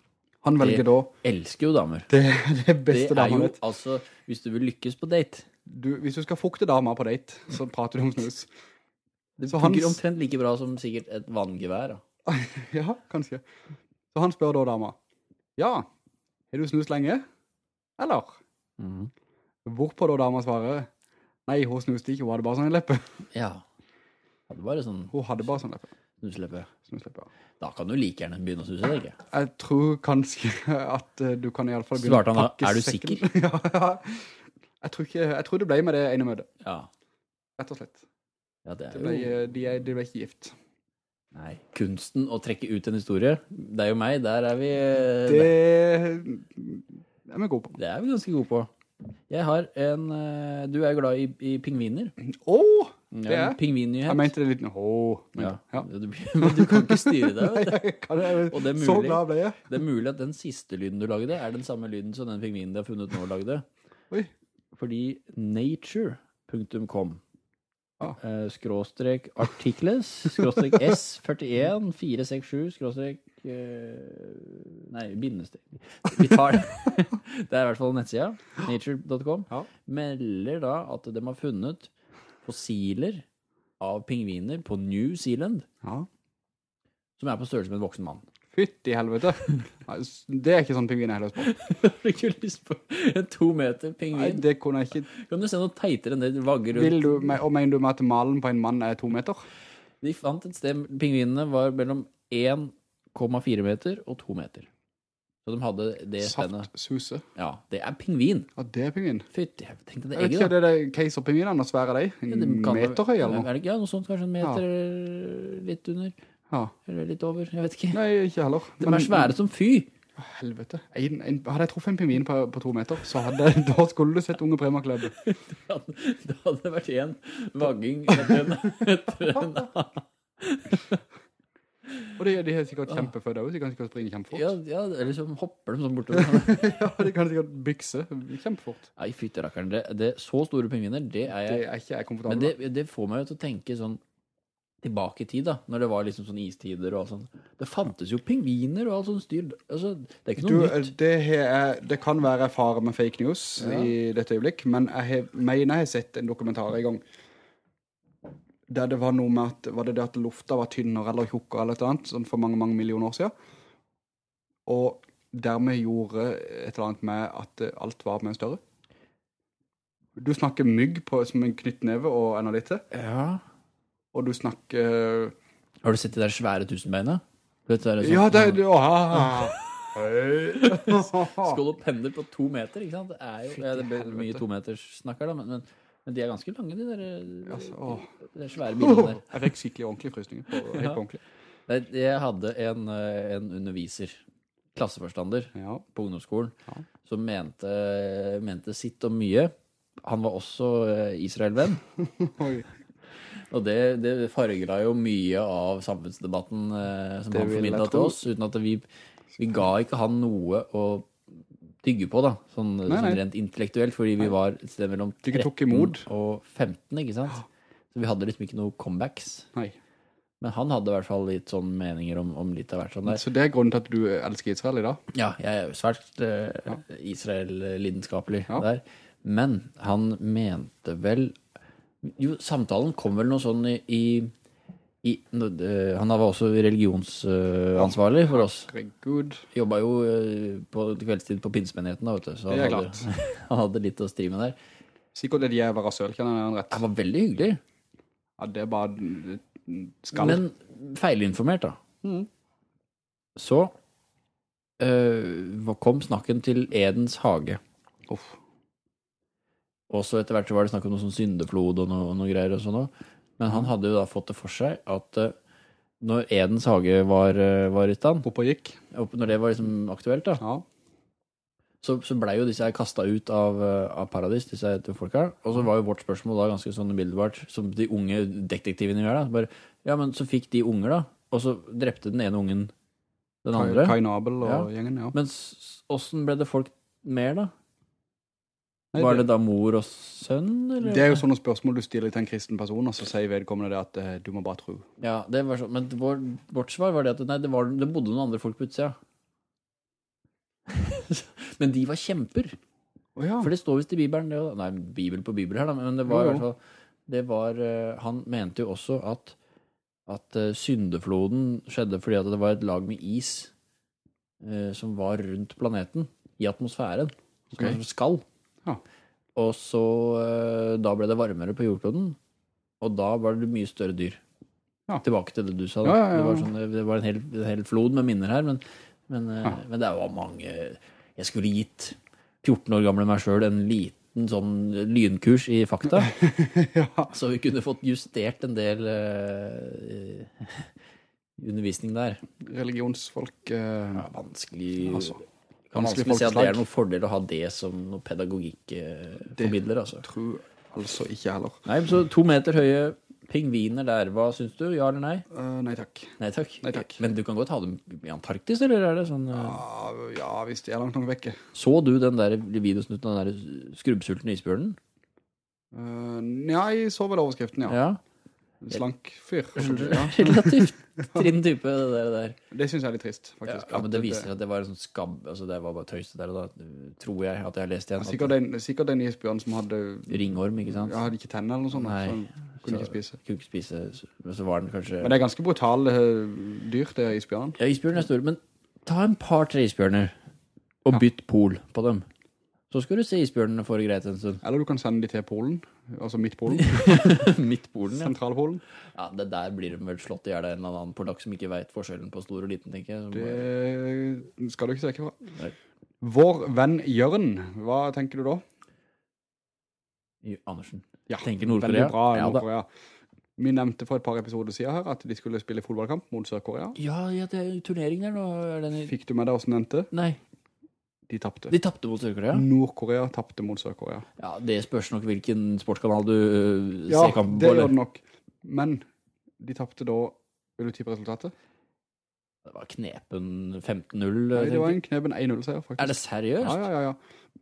Han velger da Elsker jo damer. det, det Det er jo altså Hvis du vil lykkes på date Du, hvis du skal fukte damer på date, så prater du om snus. Det funker omtrent like bra som sikkert et vanngevær. Da. Ja, kanskje. Så han spør da dama, ja, har du snust lenge? Eller? Mm. Hvorpå da dama svarer, nei, hun snuste ikke, hun hadde bare sånn en leppe. Ja. Hadde bare sånn Hun hadde bare sånn leppe. snusleppe. Snusleppe, ja. Da kan du like gjerne begynne å snuse, deg, jeg. Jeg tror kanskje at eh, du kan i alle fall begynne Svarte han da, pakke «Er du sekken». ja, ja. Jeg tror, ikke, jeg tror det ble med det ene møtet, Ja. rett og slett. ja det Det er ble, jo eh, de, de ble ikke gift. Nei. Kunsten å trekke ut en historie. Det er jo meg. Der er vi eh, Det er vi gode på. det er vi ganske gode på. Jeg har en eh, Du er glad i, i pingviner. Åh, det er. jeg? Pingvinnyhet. Jeg mente det litt, åh. men- ja. ja. Du, du kan ikke styre deg, vet du. Kan, jeg, Og det er Så glad ble jeg. Det er mulig at den siste lyden du lagde, er den samme lyden som den pingvinen de har funnet nå lagde. Oi. Fordi nature.com Eh, skråstrek artikles skråstrek S41 467 skråstrek eh, Nei, bindestrek. Vi tar det. Det er i hvert fall nettsida. Nature.com. Ja. Melder da at de har funnet fossiler av pingviner på New Zealand Ja. som er på størrelse med en voksen mann. Fytti helvete. Det er ikke sånn pingvin jeg har lyst på. Har du ikke lyst på en to meter pingvin? Nei, det kunne jeg ikke. Kan du se noe teitere enn det vagger rundt? Vil du, og mener du med at malen på en mann er to meter? De fant et sted Pingvinene var mellom 1,4 meter og 2 meter. Så de hadde det stedet. Saft, suse. Ja, det er pingvin. Ja, det er pingvin. Fytti, jeg tenkte det Jeg vet egget, ikke, da. det er keiserpingvinene, og svære deg. En ja, meter høy eller noe? Ja, noe sånt? Kanskje en meter litt under? Ja. Eller litt over? Jeg vet ikke. Nei, ikke heller. De er svære som fy. Å, Helvete. En, en, hadde jeg truffet en pingvin på, på to meter, så hadde, da skulle du sett unge Prema-klubbe. Det hadde vært en vagging etter en, etter en Og de, de er sikkert kjempefødde også, de kan sikkert springe kjempefort. ja, ja, eller så hopper de sånn bortover. ja, de kan sikkert bykse kjempefort. Nei, fytterakkeren. Det, det, så store pingviner, det er Det er ikke jeg Men det, det får meg jo til å tenke sånn tilbake i tid, da. Når det var liksom sånn istider og alt sånt. Det fantes jo pingviner og alt sånt styr. Altså, det er ikke Du, noe nytt. det, er, det kan være fare med fake news Ja. i dette øyeblikk, men jeg har, mener jeg har sett en dokumentar i gang der det var noe med at, var det det at lufta var tynnere eller tjukkere eller et eller annet, sånn for mange, mange millioner år siden. Og dermed gjorde et eller annet med at eh, alt var mye større. Du snakker mygg på, som en knyttneve og enda litt til, Ja. Og du snakker... Har du sett de der svære tusenbeina? Du vet, det er sånn, Ja, det er... det- ah. Skål og pendel på to meter, ikke sant? Det er jo ja, det blir mye tometerssnakker, da, men, men, men de er ganske lange, de der, Altså, åh. de der svære bilene der. Jeg fikk skikkelig ordentlig frysninger på, helt Ja. ordentlig. Jeg hadde en, eh, en underviser, klasseforstander, Ja. på ungdomsskolen, Ja. som mente, mente sitt og mye. Han var også eh, Israel-venn. Og det, det fargela jo mye av samfunnsdebatten eh, som Det han formidla til oss, uten at vi, vi ga ikke han noe å tygge på, da, sånn, nei, nei. rent intellektuelt, fordi vi var et sted mellom 13 og 15, ikke sant? Så vi hadde liksom ikke noe comebacks. Nei. Men han hadde i hvert fall litt sånn meninger om, om litt av hvert sånn der. Så det er grunnen til at du elsker Israel i dag? Ja, jeg er jo svært eh, Israel-lidenskapelig Ja. der. Men han mente vel Jo, samtalen kom vel noe sånn i, i, i Han var også religionsansvarlig for oss. Herregud. Jobba jo eh, på kveldstid på pinsemenigheten, da, vet du. Så Det er han hadde, han hadde litt å stri med der. Sikkert et jævla rasøl, kan jeg han rett. Han var veldig hyggelig, Ja, det er bare skall. men feilinformert, da. Mm. Så øh, kom snakken til Edens hage. Uff. Og så etter hvert så var det snakk om noe sånn syndeflod og noe, noe greier og sånn. Men han hadde jo da fått det for seg at uh, når Edens hage var, uh, var stand, Opp og gikk. Opp, når det var liksom aktuelt da, Ja. så, så blei jo disse her kasta ut av, eh, av paradis, disse folka. Og så var jo vårt spørsmål da ganske sånn umiddelbart, som de unge detektivene gjør da. Bare, ja, men så fikk de unger da, og så drepte den ene ungen den andre. Kai Nabel og Ja. gjengen, ja. Men åssen ble det folk mer da? Var det da mor og sønn, eller? det er jo sånne spørsmål du stiller til en kristen person, og så sier vedkommende det at eh, du må bare tro. Ja, det var sånn. Men vår, vårt svar var det at nei, det, var, det bodde noen andre folk på utsida. Men de var kjemper. Å ja. For det står visst i Bibelen. Det, nei, Bibel på Bibel her, da. Men det var i Jo, jo. hvert fall det var, eh, Han mente jo også at, at eh, syndefloden skjedde fordi at det var et lag med is eh, som var rundt planeten, i atmosfæren, som Ok. var som skall. Ja. Og så eh, Da ble det varmere på jordkloden, og da var det mye større dyr. Ja. Tilbake til det du sa. Ja. Det var, sånn, det var en, hel, en hel flod med minner her, men, men, eh, men det var mange Jeg skulle gitt 14 år gamle meg sjøl en liten sånn lynkurs i fakta, ja. så vi kunne fått justert en del uh, undervisning der. Religionsfolk uh, Ja, vanskelig Altså, Kan man vanskelig si det er noen fordel å ha det som noe pedagogikkformidler, altså. tror altså ikke heller. Nei, så to meter høye pingviner der, hva syns du? Ja eller nei? Uh, nei takk. Nei takk. Nei takk. Men du kan godt ha dem i Antarktis, eller er det sånn Uh... Ja, hvis de er langt nok vekke. Så du den der videosnutten av den der skrubbsultne isbjørnen? Uh, nei, så vel overskriften, ja. Ja. Slank fyr. Ja. Relativt trinn type, det der. der. Det synes jeg er litt trist, Ja, faktisk. ja, men det viser seg at det var en sånn skabb, altså det var bare tøys der, og da tror jeg at jeg har lest igjen. Ja, Sikkert den, sikkert en isbjørn som hadde Ringorm, ikke sant? ja, hadde ikke tenner eller noe sånt, Nei. så kunne Så- ikke spise. Kunne ikke spise, men så var den kanskje... Men det er ganske brutale eh, dyr, det er isbjørn. Ja, isbjørn er stor, men ta en par-tre isbjørner og Ja. bytt pol på dem. Så skal du se isbjørnene for greit en stund. Eller du kan sende de til Polen, altså Midtpolen, Midtpolen, ja. Sentralpolen. ja. Det der blir de vel slått i hjel av en eller annen polakk som ikke vet forskjellen på stor og liten, tenker jeg. Det skal du ikke se vekk fra. Nei. Vår venn Jørn, hva tenker du da? Andersen. Ja, Tenker Nord-Korea? Veldig bra, Ja. Nord-Korea. Vi nevnte for et par episoder siden her at de skulle spille fotballkamp mot Sør-Korea. Ja, ja, det er jo turnering der nå. Den. Fikk du med deg hvordan det endte? Nei, De tappte. de tappte mot Sør-Korea. Nord-Korea tappte mot Sør-Korea. Ja, det spørs nok hvilken sportskanal du øh, Ja, ser kampen det gjør det nok. Men de tappte da, vil du tippe resultatet? Det var knepen 15-0. Nei, det var en knepen 1-0-seier, faktisk. Er det seriøst? Ja, ja, ja. ja.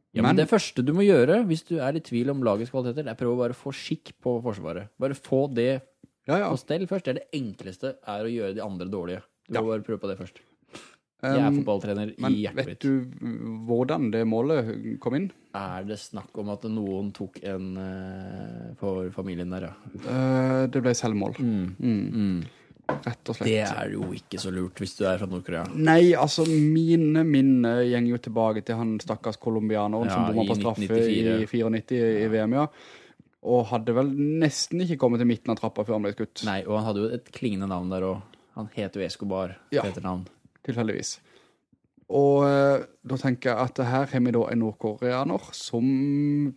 Ja, men, Men- det første du må gjøre hvis du er i tvil om lagets kvaliteter, det er prøve å bare få skikk på forsvaret. Bare få det ja, ja. på stell først. Det er det enkleste er å gjøre de andre dårlige. Du må bare prøve på det først. Jeg er Um, fotballtrener um, i hjertet mitt. Men vet du hvordan det målet kom inn? Er det snakk om at noen tok en uh, for familien der, ja? Uh, det ble selvmål. Mm. Mm, Mm. rett og slett. Det er jo ikke så lurt hvis du er fra Nord-Korea. Nei, altså mine minner gjenger jo tilbake til han stakkars kolumbianeren Ja, som bomma på straffe 1994. i 94 i VM, ja. Og hadde vel nesten ikke kommet til midten av trappa før han ble skutt. Nei, og han hadde jo et klingende navn der òg. Han het jo Escobar Ja. etternavn. Tilfeldigvis. Og eh, da tenker jeg at her har vi da en nordkoreaner som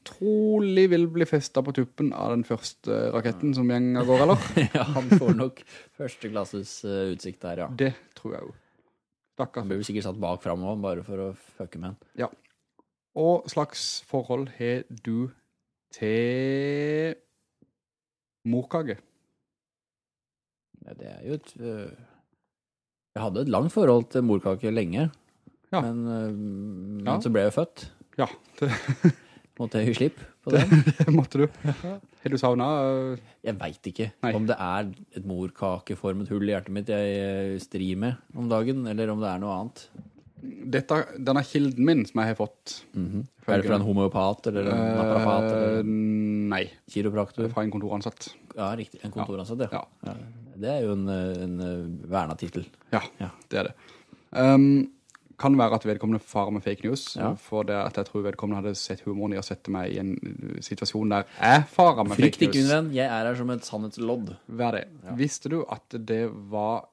trolig vil bli festet på tuppen av den første raketten som gjeng av går, eller? ja, han får nok førsteklasses uh, utsikt der, ja. Det tror jeg jo. Han blir sikkert satt bak fram òg, bare for å fucke med han. Ja. Og slags forhold har du til morkage? Ja, det er jo et øh, Jeg hadde et langt forhold til morkake lenge, Ja. men, øh, men Ja. så ble jeg født. Ja, det Måtte jeg gi slipp på det. måtte du. Har du savnet? eh, Jeg veit ikke Nei. om det er et morkakeformet hull i hjertet mitt jeg øh, strir med om dagen, eller om det er noe annet. Dette, denne kilden min som jeg har fått Mhm. Er det fra en homeopat eller en naprapat eh, eller Nei, kiropraktor? fra en kontoransatt. Ja, riktig. En kontoransatt, ja. Ja. Ja. Det er jo en, en øh, verna tittel. Ja, Ja. det er det. Um, kan være at vedkommende farer med fake news, Ja. for det at jeg tror vedkommende hadde sett humoren i å sette meg i en situasjon der jeg farer med Frykt fake ikke, min news. venn. Jeg er her som et sannhetslodd. Vær det. Visste du at det var,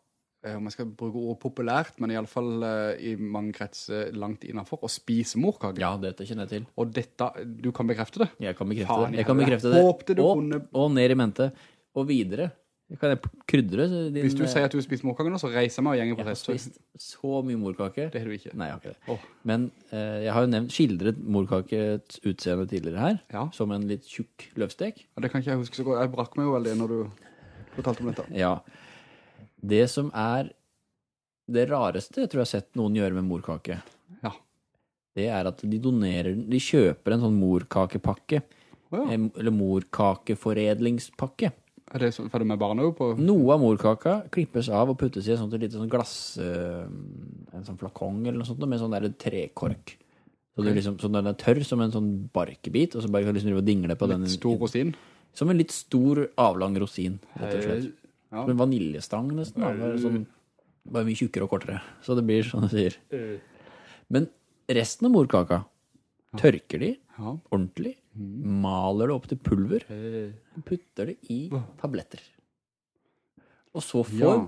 eh, om jeg skal bruke ordet populært, men i alle fall eh, i mange kretser langt innenfor, å spise morkage? Ja, dette kjenner jeg til. Og dette, du kan bekrefte det? Jeg kan bekrefte Faen det. Jeg kan bekrefte det. Håpte du og, kunne- og ned i mente. Og videre. Kan jeg krydre din Hvis du sier at du har spist morkake nå, så reiser jeg meg og gjenger på Jeg har spist så mye morkake. Det har du ikke. Nei, jeg har ikke det. Oh. Men eh, jeg har jo nevnt, skildret morkakets utseende tidligere her, Ja. som en litt tjukk løvstek. Ja, det kan ikke jeg huske så godt. Jeg brakk meg jo veldig når du fortalte om dette. Ja. Det som er det rareste jeg tror jeg har sett noen gjøre med morkake, Ja. det er at de donerer, de kjøper en sånn morkakepakke, oh, ja. eller morkakeforedlingspakke. Er det for ferdig med barna på? Noe av morkaka klippes av og puttes i et sånt lite sånn glass... eh, En sånn flakong eller noe sånt, med sånn der trekork. Så, du liksom, så den er tørr som en sånn barkebit, og så bare kan du liksom dingle på den. Litt stor rosin. Som en litt stor, avlang rosin, rett og slett. Ja. Som en vaniljestang, nesten. Da. Bare, sånn, bare mye tjukkere og kortere. Så det blir sånn du sier. Men resten av morkaka tørker de ordentlig, maler det opp til pulver, putter det i tabletter. Og så får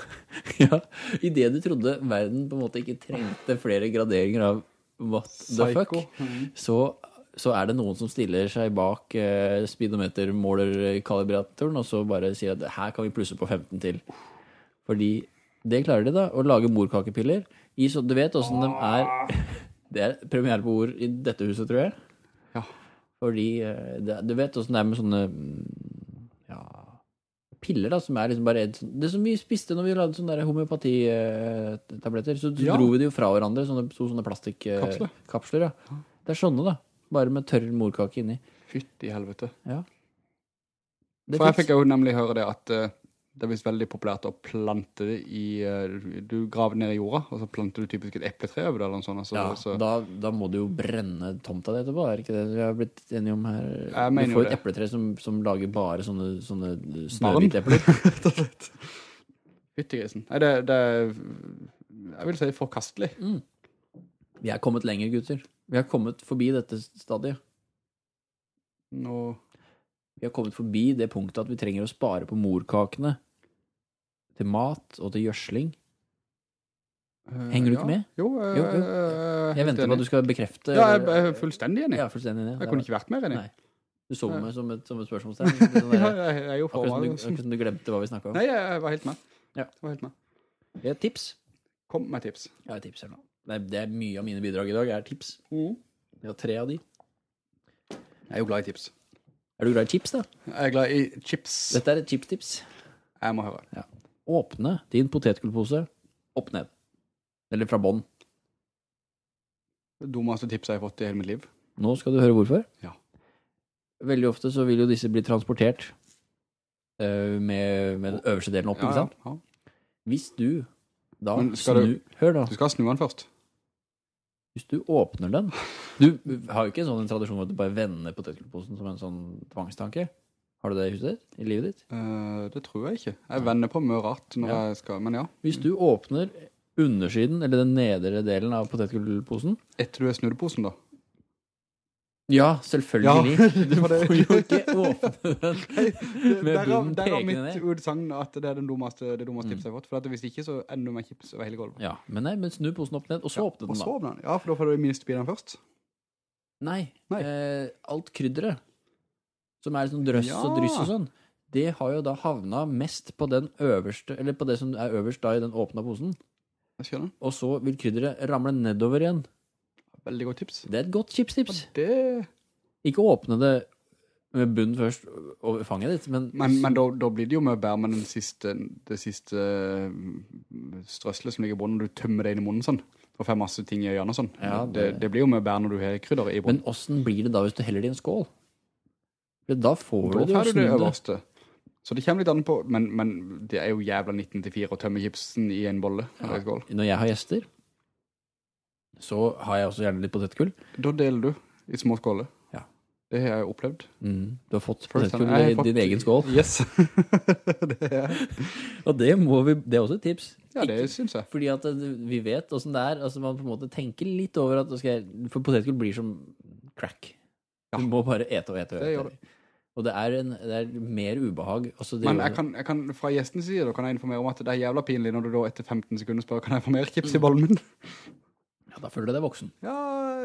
Ja. Idet du trodde verden på en måte ikke trengte flere graderinger av what the fuck. Mhm. så, så er det noen som stiller seg bak eh, speedometermålerkalibratoren og så bare sier at her kan vi plusse på 15 til. Fordi det klarer de, da. Å lage morkakepiller i så Du vet åssen de er Det er premiere på ord i dette huset, tror jeg. Fordi eh, det, du vet åssen det er med sånne mm, ja, piller, da, som er liksom bare et, Det som vi spiste når vi lagde sånne homeopatitabletter. Så, så Ja. dro vi det jo fra hverandre, sånne, to sånne plastikkapsler. Ja. Det er sånne, da. Bare med tørr morkake inni. Fytti helvete. Ja. Det For jeg fikk jo nemlig høre det at eh, det er visst veldig populært å plante det i eh, Du graver det ned i jorda, og så planter du typisk et epletre over det, eller noe sånt. Altså, ja, så, da, da må du jo brenne tomta di etterpå, er det ikke det vi har blitt enige om her? Du får et epletre som, som lager bare sånne, sånne snøhvitepler. rett og slett. Fytti grisen. Nei, det, det er Jeg vil si forkastelig. Vi er kommet lenger, gutter. Vi har kommet forbi dette stadiet. Nå Vi har kommet forbi det punktet at vi trenger å spare på morkakene til mat og til gjødsling. eh, Henger du ja. ikke med? Jo, øh, Jo, jo. eh, Jeg venter på at du skal bekrefte. Ja, jeg er fullstendig enig. Ja, fullstendig enig. Jeg kunne ikke vært mer enig. Nei. Du så meg som et, som et spørsmålstegn. Sånn Ja, jeg, er jo som, du, akkurat som du glemte hva vi snakket om. Nei, jeg var helt med. Ja. Jeg var helt med. Det et tips. Kom med tips. Et tips her nå. Det er, det er mye av mine bidrag i dag er tips. Jeg har tre av de. Jeg er jo glad i tips. Er du glad i chips, da? Jeg er glad i chips. Dette er et chipstips. Jeg må høre. Åpne din potetgullpose opp ned. Eller fra bånn. Det dummeste tipset jeg har fått i hele mitt liv. Nå skal du høre hvorfor. Ja. Veldig ofte så vil jo disse bli transportert eh, med, med den øverste delen opp, Ja, ikke sant? ja. Hvis du da Men du, snu Hør, da. Du skal snu den først. Hvis du åpner den Du har jo ikke en sånn tradisjon hvor du bare vender potetgullposen som en sånn tvangstanke. Har du det i huset ditt? I livet ditt? Uh, det tror jeg ikke. Jeg vender på mye rart når Ja. jeg skal, men ja. Hvis du åpner undersiden, eller den nedre delen av potetgullposen Etter du er snudd posen, da. Ja, selvfølgelig. Ja, du får jo ikke åpne den med bunnen pekende mitt ned. utsagn at det er den dummeste, det dummeste Mm. tipset jeg har fått. For at hvis ikke, så ender du med chips over hele gulvet. Ja, men nei, men snu posen opp ned, og så åpne Og den, da. Ja, for da får du minst bitene først. Nei. Nei. Eh, alt krydderet, som er sånn drøss og dryss og sånn, det har jo da havna mest på den øverste, eller på det som er øverst da i den åpna posen. Jeg skjønner. Og så vil krydderet ramle nedover igjen. Veldig godt tips. Det er et godt chipstips. Det... Ikke åpne det med bunnen først over fanget ditt, men, Men, men da, da blir det jo mye bedre med den siste, det siste strøslet strøsselet som ligger i bunnen, når du tømmer det inn i munnen sånn. Og får masse ting i øynene og sånn. Ja, det, det- det blir jo mye bedre når du har krydder i bunnen. Men åssen blir det da hvis du heller det i en skål? Da får Da du det du det øverste. Så det kommer litt an på, men, men det er jo jævla 19-4 å tømme gipsen i en bolle. Ja. Når jeg har gjester, så har jeg også gjerne litt potetgull. Da deler du i små skåler. Ja. Det har jeg opplevd. Mm. Du har fått potetgull i fått- din egen skål. Yes. det er, Og det, vi, det er også et tips. ja, det synes jeg. Fordi at eh, vi vet åssen det er. Altså Man på en måte tenker litt over at For potetgull blir som crack. Du Ja. må bare ete og ete og Det ete. gjør det. Og det er, en, det er mer ubehag. Altså, det Men jeg kan, jeg kan, fra gjestens side da, kan jeg informere om at det er jævla pinlig når du da etter 15 sekunder spør kan jeg få mer chips i ballen min. ja, da føler du deg voksen. Ja,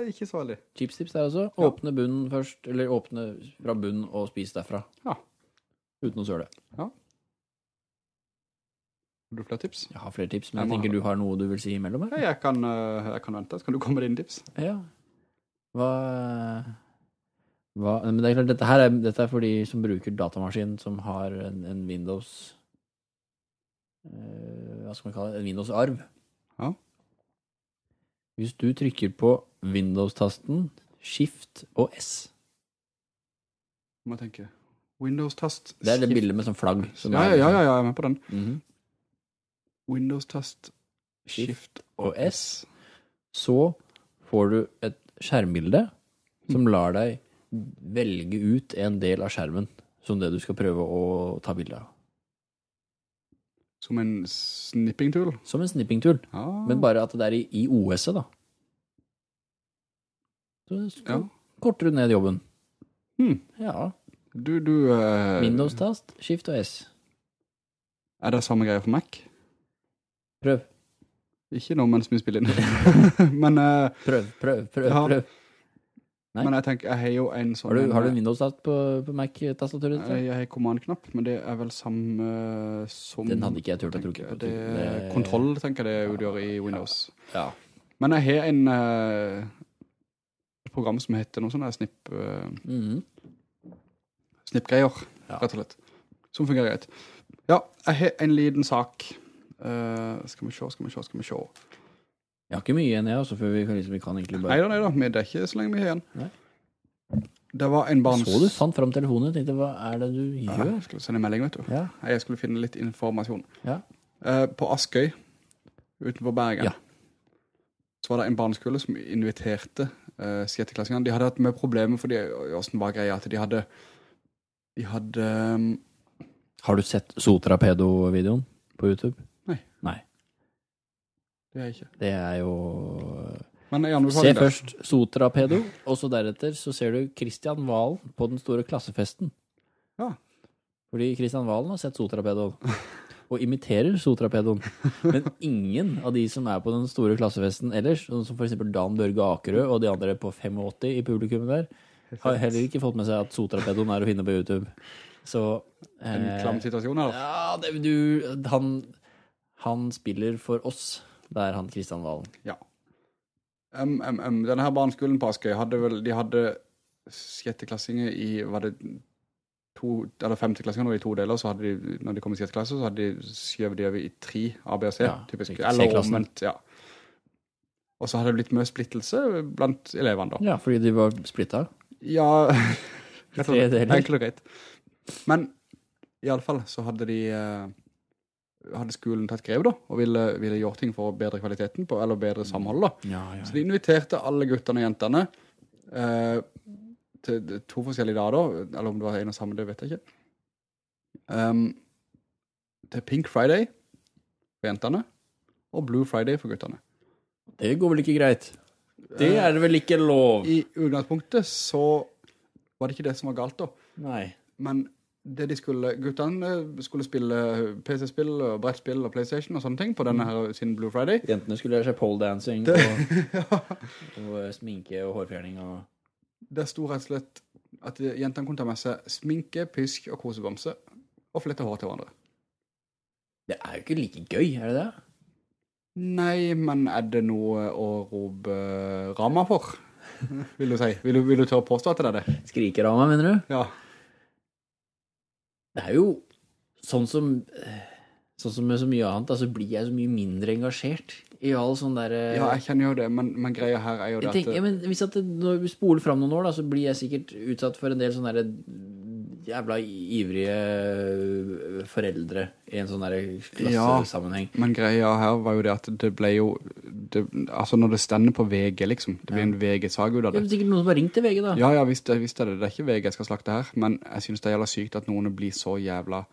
ikke så veldig. Chipstips der også. Åpne bunnen først, eller åpne fra bunnen og spis derfra. Ja. Uten å søle. Har du flere tips? Jeg har flere tips, men Jeg jeg tenker ha- du har noe du vil si imellom Ja, her? jeg kan, øh, jeg kan vente. Så kan du komme med dine tips. Ja. Hva, hva Men det er klart, dette her er, dette er for de som bruker datamaskin som har en, en Windows eh, Hva skal man kalle det? En Windows-arv. Ja. Hvis du trykker på Windows-tasten, Shift og S Må jeg tenke. Windows-tast. Det er det bildet med sånn flagg. Som Ja, ja, ja, ja, jeg er med på den. Mhm. Windows-tast, Shift og S. Så får du et skjermbilde som lar deg velge ut en del av skjermen som det du skal prøve å ta bilde av. Som en snipping tool. Som en snipping-tool, Ja. men bare at det er i, i OS-et, da. Så så Ja. korter du ned jobben. Hmm. Ja. Du, du uh... Windows-tast, Shift og S. Er det samme greie for Mac? Prøv, Ikke nå mens vi spiller inn. men, uh... prøv, prøv, prøv. Ja. prøv. Nei. men jeg tenker, jeg har jo en sånn... Har du, har du en, Windows-tast på, på Mac-tastaturet ditt? Jeg har command-knapp, men det er vel samme eh, som... Den hadde ikke jeg turt å trukke trykke på. Det, Det- kontroll, tenker jeg det gjør i Windows. Ja. Men jeg har en... Uh, et program som heter noe sånn der snipp... eh, Mhm. snippgreier, Ja. rett og slett. Som fungerer greit. Ja, jeg har en liten sak. Uh, skal vi se, skal vi se, skal vi se. Jeg har ikke mye igjen, jeg, altså, for vi kan, liksom, vi kan egentlig bare Neida, neida, men det er ikke så lenge vi har igjen. Nei. Det var en barns... Så du fant frem telefonen og tenkte, hva er det du Ja, gjør? jeg skulle sende en melding, vet du. Ja. Jeg skulle finne litt informasjon. Ja. Eh, på Askøy, utenfor Bergen, Ja. så var det en barneskole som inviterte eh, sjetteklassingene. De hadde hatt med problemer, fordi hvordan var greia at de hadde, de hadde, um, Har du sett Sotrapedo-videoen på YouTube? Det er ikke. Det er jo Se først Sotra Sotrapedo, og så deretter så ser du Kristian Valen på den store klassefesten. Ja. Fordi Kristian Valen har sett Sotrapedoen. Og imiterer Sotrapedoen. Men ingen av de som er på den store klassefesten ellers, sånn som eksempel Dan Børge Akerø og de andre på 85 i publikummet der, har heller ikke fått med seg at Sotrapedoen er å finne på YouTube. Så En eh, klam situasjon her. Ja, det, du han, han spiller for oss. Det er han Kristian Valen. Ja. Um, um, um, denne her barneskolen på Askøy hadde vel, de hadde sjetteklassinger i, var det to, eller femteklassinger nå i to deler, så hadde de, når de kom i sjette klasse, så hadde de skjøvet de over i tre A, B og C, Ja, typisk. Eller omvendt, ja. Og så hadde det blitt mye splittelse blant elevene da. Ja, fordi de var splitta. Ja, Tre deler. enkelt og greit. Men i alle fall så hadde de, eh, hadde skolen tatt grev da, og ville, ville gjøre ting for å bedre kvaliteten på, eller bedre samhold da. Ja, ja. Så de inviterte alle guttene og jentene eh, til til to forskjellige dager da, eller om det var en og samme, det vet jeg ikke. Um, til Pink Friday for jentene, og Blue Friday for guttene. Det går vel ikke greit? Det er vel ikke lov? I utgangspunktet så var det ikke det som var galt da, Nei. men det de skulle, guttene skulle spille PC-spill og brettspill og Playstation og sånne ting på denne her sin Blue Friday. Jentene skulle gjøre seg pole dancing og, og eh, sminke og hårfjerning og Det sto rett og slett at jentene kunne ta med seg sminke, pysk og kosebamse og flette hår til hverandre. Det er jo ikke like gøy, er det det? Nei, men er det noe å rope eh, rama for? Vil du si? Vil du, vil du tørre påstå at det er det? Skrikerama, mener du? Ja. Det er jo sånn som eh, Sånn som med så mye annet, altså blir jeg så mye mindre engasjert i all sånn der eh, ja, jeg kjenner jo det, men, men greia her er jo det tenker, at... ja, men Hvis at det, når vi spoler fram noen år, da, så blir jeg sikkert utsatt for en del sånne der jævla ivrige foreldre i en sånn der klassesammenheng. Men greia her var jo det at det ble jo... Det, altså når det stender på VG, liksom, det blir en VG-sag ut av Det det. er sikkert noen som har ringt til VG, da. Ja, ja, visst, det, visst er det. Det er ikke VG jeg skal slakte her, men jeg synes det er jævla sykt at noen blir så jævla...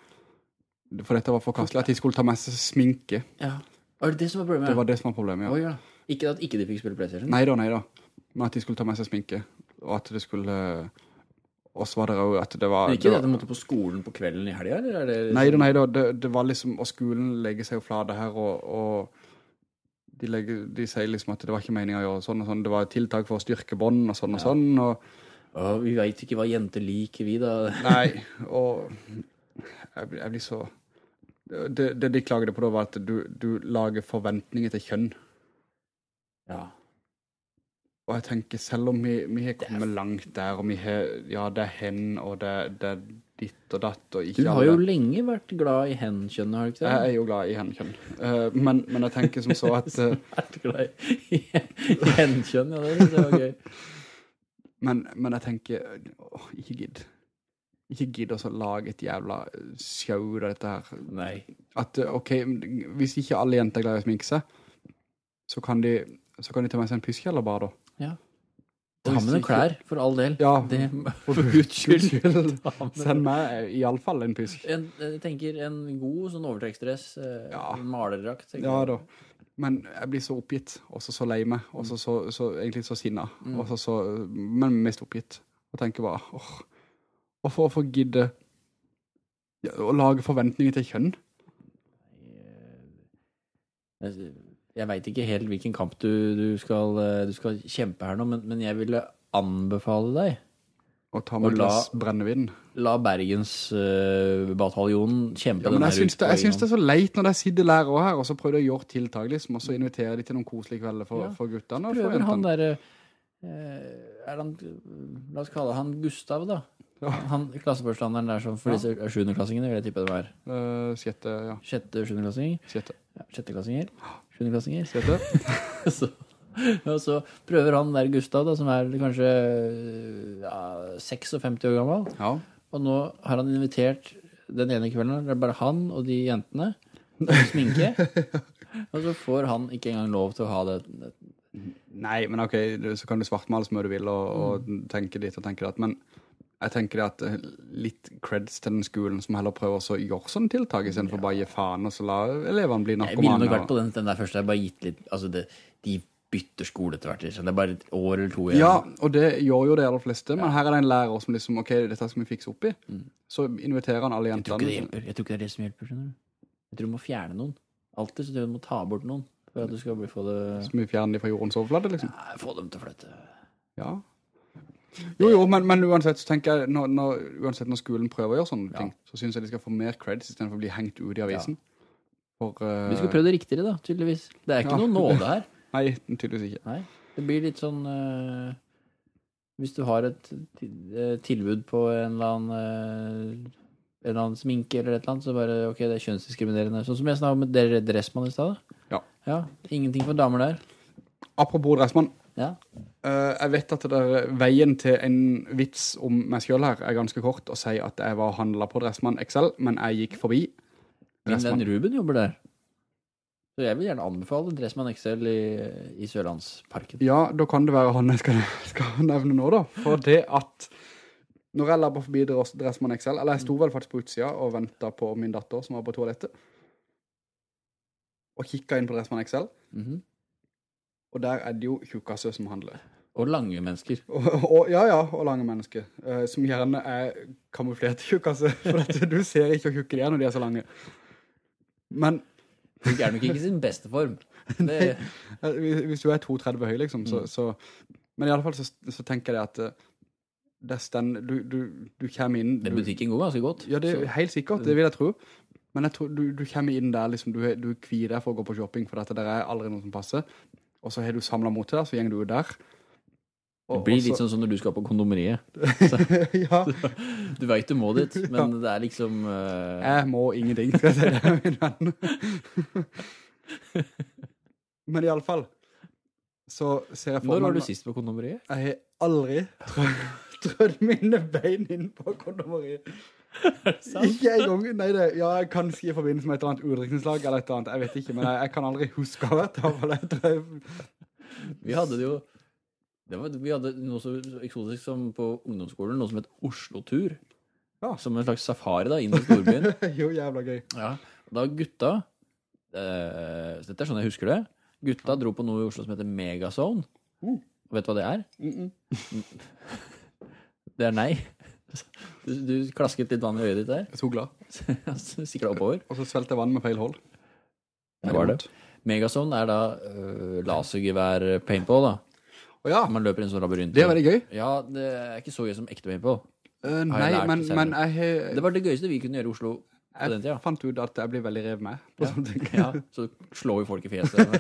For dette var forkastelig, at de skulle ta med seg sminke. Ja. Var det det som var problemet? Det var det som var problemet, ja. Oh, ja. Ikke at ikke de fikk spille Playstation? Nei da, nei da. Men at de skulle ta med seg sminke, og at det skulle... Og så var det jo at det var... Men ikke det var- at de måtte på skolen på kvelden i helgen, eller er det Nei da, nei da, det, det var liksom, og skolen legger seg jo flade her, og, og de, legger, de sier liksom at det var ikke meningen å gjøre sånn og sånn, det var tiltak for å styrke bånd og sånn og sånn, og Å, vi vet ikke hva jenter liker, vi da. nei, og jeg, jeg blir så... Det, det de klagde på da var at du, du lager forventninger til kjønn, Ja. og jeg tenker selv om vi, vi har kommet langt der, og vi har, ja, det er hen, og det, det er ditt og datt, og ikke Du ikke har jo lenge vært glad i hen-kjønnet, har du ikke det? Jeg er jo glad i hen-kjønn, Eh, men, men jeg tenker som så at... eh, vært glad i henkjønn, ja, det er jo gøy. Men, men jeg tenker, åh, ikke gidd. Ikke gidd å lage et jævla show av dette her. Nei. At, eh, ok, hvis ikke alle jenter er glad i å sminke seg, så kan de, så kan de ta med seg en pyskkjeller bare da. Ta med noen klær, for all del. Ja, det, for for guds skyld. Send meg fall en pysk. En, jeg tenker en god sånn overtrekksdress, eh, Ja. malerdrakt. Ja da. Men jeg blir så oppgitt, og så så lei meg, og så, så, så egentlig så sinna, og så så, men mest oppgitt. Og tenker bare, åh, hvorfor, hvorfor gidde ja, å lage forventninger til kjønn? Jeg, jeg vet ikke helt hvilken kamp du, du, skal, eh, du skal kjempe her nå, men, men jeg ville anbefale deg Og ta med glass brennevin. La Bergensbataljonen kjempe Ja, men jeg syns det, jeg syns det er så leit når det sitter lærere her, og så prøver de å gjøre tiltak, liksom, og så inviterer de til noen koselige kvelder for, Ja. for guttene. og for Prøver han der eh, er han, La oss kalle han Gustav, da. Ja. Han klasseforstanderen der som for Ja. disse sjuendeklassingene, vil jeg tippe det var. Uh, sjette, ja. Sjette sjuendeklassing. Sjette. Ja, sjetteklassinger. Sjuendeklassinger. Så, og så prøver han der Gustav, da, som er kanskje ja, 56 år gammel. Ja. Og nå har han invitert den ene kvelden. Det er bare han og de jentene. Sminke. og så får han ikke engang lov til å ha det. Nei, men ok, så kan du svartmale så mye du vil og, og tenke ditt og tenke datt, men jeg tenker at eh, litt creds til den skolen som heller prøver å gjøre sånne tiltak, i stedet for bare å gi faen, og så la elevene bli Jeg ville nok narkomane. vært på den, den der første. Jeg bare gitt litt Altså, det, de bytter skole etter hvert. Liksom. Det er bare et år eller to igjen. Ja, og det gjør jo de aller fleste, men her er det en lærer som liksom, ok, dette skal vi fikse opp i. Så inviterer han alle Jeg tror ikke det hjelper. Jeg tror ikke det er det som hjelper. skjønner du. Jeg tror du må fjerne noen. Alltid så tror jeg du må ta bort noen for at du skal bli, få, det, Så vi fjerner de fra jordens overflate, liksom. Nei, få dem til å flytte. Ja. Jo, jo, men, men uansett så tenker jeg, når, når, uansett når skolen prøver å gjøre sånne ting, så synes jeg de skal få mer credits i stedet for å bli hengt ut i avisen. For, uh... Vi skulle prøve det riktigere, da, tydeligvis. Det er ikke Ja. noe nåde her. Nei, tydeligvis ikke. Nei. Det blir litt sånn Uh, Hvis du har et eh, tilbud på en eller annen Uh, En eller annen sminke eller et eller annet, så bare OK, det er kjønnsdiskriminerende. Sånn som jeg snakket med dere Dressmann i sted da. Ja. ja. Ingenting for damer der. Apropos Dressmann, Ja. Uh, jeg vet at det der, veien til en vits om meg selv her er ganske kort, å si at jeg var handlet på Dressmann XL, men jeg gikk forbi Min den Ruben jobber der. Så jeg vil gjerne anbefale Dressmann XL i, i Sørlandsparken. Ja, da kan det være han jeg skal, skal nevne nå da, for det at når jeg labber forbi Dressmann XL, eller jeg sto vel faktisk på utsida og ventet på min datter som var på toalettet, og kikket inn på Dressmann XL, Mhm. Og der er det jo tjukkasse som handler. Og lange mennesker. Og, og, ja, ja, og lange mennesker, eh, som gjerne er kamuflerte tjukkasse, for at du ser ikke hvor tjukke de er når de er så lange. Men Du er nok ikke i sin beste form. Det, eh, hvis du er 2,30 høy, liksom, så, så Men i alle fall så, så tenker jeg at eh, det stand, du, du, du kommer inn den butikken går ganske godt. Ja, det er Så- helt sikkert, det vil jeg tro. Men jeg tror du, du kommer inn der, liksom, du, du kvier deg for å gå på shopping, for dette der er aldri noe som passer. Og så har du samlet mot deg, så gjenger du jo der. Det blir litt sånn som når du skal på kondomeriet. ja, Du vet du må dit, men det er liksom uh... jeg må ingenting, skal jeg si min venn. Men i alle fall, så ser jeg for Når var du sist på kondomeriet? Jeg har aldri trødd mine bein inn på kondomeriet. Ikke en gang, nei det, ja, jeg kan si i forbindelse med et eller annet udrikningslag eller et eller annet, jeg vet ikke, men jeg, jeg kan aldri huske å ha vært der, jeg tror Vi hadde det jo det var, Vi hadde noe så eksotisk som på ungdomsskolen, noe som het Oslo-tur. Ja. Som en slags safari da, inn i storbyen. jo jævla gøy. ja. Da gutta eh, Dette er sånn jeg husker det. Gutta dro på noe i Oslo som heter Megazone. Uh. Vet du hva det er? Mm -mm. Det er nei. Du, du klasket litt vann i øyet ditt der. Jeg så glad. Sikla oppover. Og så svelte jeg vann med feil hold. Det var det. Megazone er da uh, lasergevær paintball, da. Å ja, Man løper i en sånn labyrint. det er veldig gøy. Ja, det er ikke så gøy som ekte paintball. Uh, nei, men, men jeg, har- Det var det gøyeste vi kunne gjøre i Oslo på den jeg fant ut at jeg blir veldig rev med på Ja. Ja, så slår vi folk i fjeset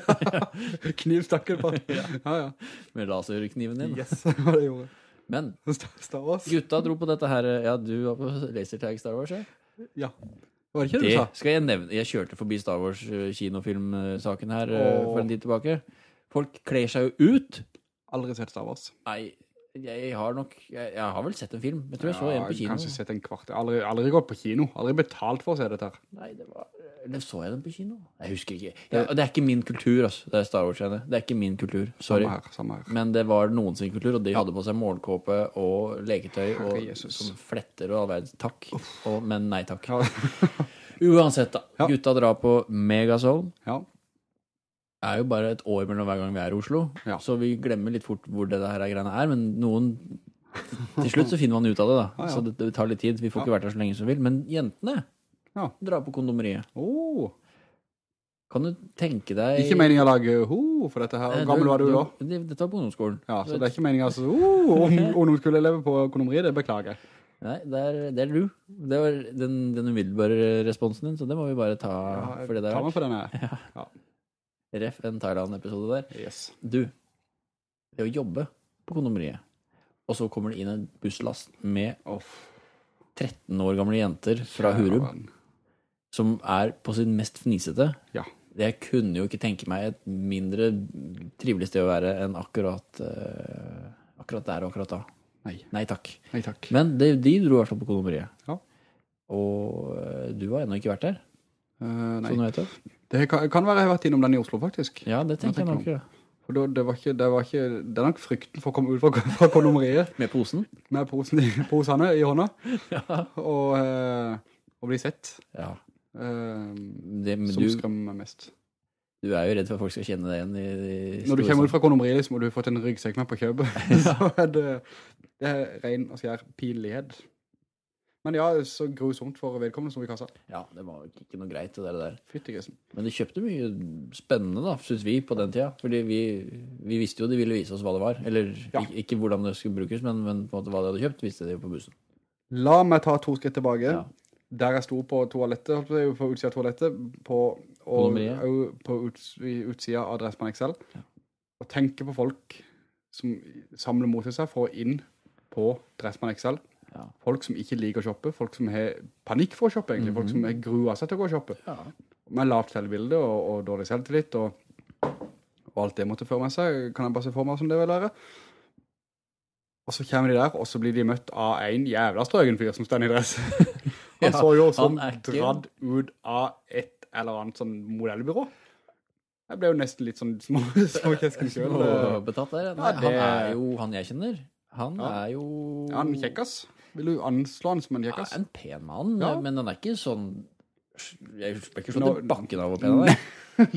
Knivstakker på. Ja, ja. med laserkniven din. Yes, det var det jeg gjorde. Men Star Wars. gutta dro på dette her Ja, du var på lasertag Star Wars, ja? Ja. Var det ikke det Det du sa? skal jeg nevne. Jeg kjørte forbi Star Wars-kinofilmsaken her eh, Åh. for en tid tilbake. Folk kler seg jo ut. Aldri sett Star Wars. Nei, jeg har nok Jeg, jeg har vel sett en film. Jeg tror jeg så en på kino. Kanskje sett en kvart. Aldri, aldri gått på kino. Aldri betalt for å se dette her. Nei, det var Eller så jeg den på kino? Jeg husker ikke. Ja, det er ikke min kultur, altså. Det er Star Wars-scene. Det er ikke min kultur. Sorry. Samme her, samme her. Men det var noen sin kultur, og de hadde på seg morgenkåpe og leketøy og som fletter og all verdens takk. Og, men nei takk. Ja. Uansett, da. Gutta drar på Megazone. Ja. Er jo bare et år mellom hver gang vi er i Oslo, Ja. så vi glemmer litt fort hvor det her greiene er. Men noen Til slutt så finner man ut av det, da. Ah, ja. Så det, det tar litt tid. Vi får ikke vært der så lenge som vi vil. Men jentene Ja. drar på kondomeriet. Oh, Kan du tenke deg ikke meningen å lage ho for dette her. Eh, Hvor gammel var du da? Dette var på ungdomsskolen. Ja, så det er ikke meningen altså, oh, om ungdomsskoleelever på kondomeriet, det beklager jeg. Nei, det er, det er du. Det var den, den umiddelbare responsen din, så det må vi bare ta Ja, for det det Ta er meg verdt. Ja, denne. Ref en Thailand-episode der. Yes. Du, det å jobbe på kondomeriet, og så kommer det inn en busslast med Off. 13 år gamle jenter fra Hurum som er på sin mest fnisete. Ja. Jeg kunne jo ikke tenke meg et mindre trivelig sted å være enn akkurat, uh, akkurat der og akkurat da. Nei. Nei takk. Nei takk. Men det, de dro i hvert fall på kondomeriet. Ja. Og eh, du har ennå ikke vært der, Eh, nei. så nå vet du. Det kan, kan være jeg har vært innom den i Oslo, faktisk. Ja, det tenker jeg tenker nok. Ja. For da, det, var ikke, det var ikke Det er nok frykten for å komme ut fra, fra kondomeriet Med posen? med posen i, posene i hånda Ja. og, uh, og bli sett. ja. Uh, Det, som du, skremmer meg mest. du er jo redd for at folk skal kjenne deg igjen i, i Når du kommer ut fra kondomeriet, liksom, og du har fått en ryggsekk med på kjøpet, så er det, det er ren og skjær pinlighet. Men ja, så grusomt for vedkommende som vi kassa. Ja, det var ikke noe greit det der. Fyttegrisen. Men de kjøpte mye spennende, da, syns vi, på den tida. Fordi vi, vi visste jo de ville vise oss hva det var. Eller Ja. ikke, ikke hvordan det skulle brukes, men, men på en måte hva de hadde kjøpt, visste de på bussen. La meg ta to skritt tilbake. Ja. Der jeg sto på toalettet, på utsida av toalettet, på, og, på, på ut, utsida av Dressmann XL, og tenke på folk som samler mot seg for å inn på Dressmann XL. Ja. Folk som ikke liker å shoppe, folk som har panikk for å shoppe egentlig, folk som er grua seg til å gå og shoppe. Ja. Med lavt selvbilde og, og dårlig selvtillit og, og alt det måtte føre med seg, kan jeg bare se for meg som det vil være. Og så kommer de der, og så blir de møtt av en jævla strøgen fyr som stender i dress. Han så jo som dradd ut av et eller annet sånn modellbyrå. Jeg ble jo nesten litt sånn små, småkjesken selv. Og betatt der. Nei, Ja, det- Han er jo han jeg kjenner. Han Ja. er jo Ja, han kjekkas. Vil du anslå han som en Ja, en pen mann, Ja. men han er ikke sånn Jeg husker ikke sånn til bakken av hvor pen han er.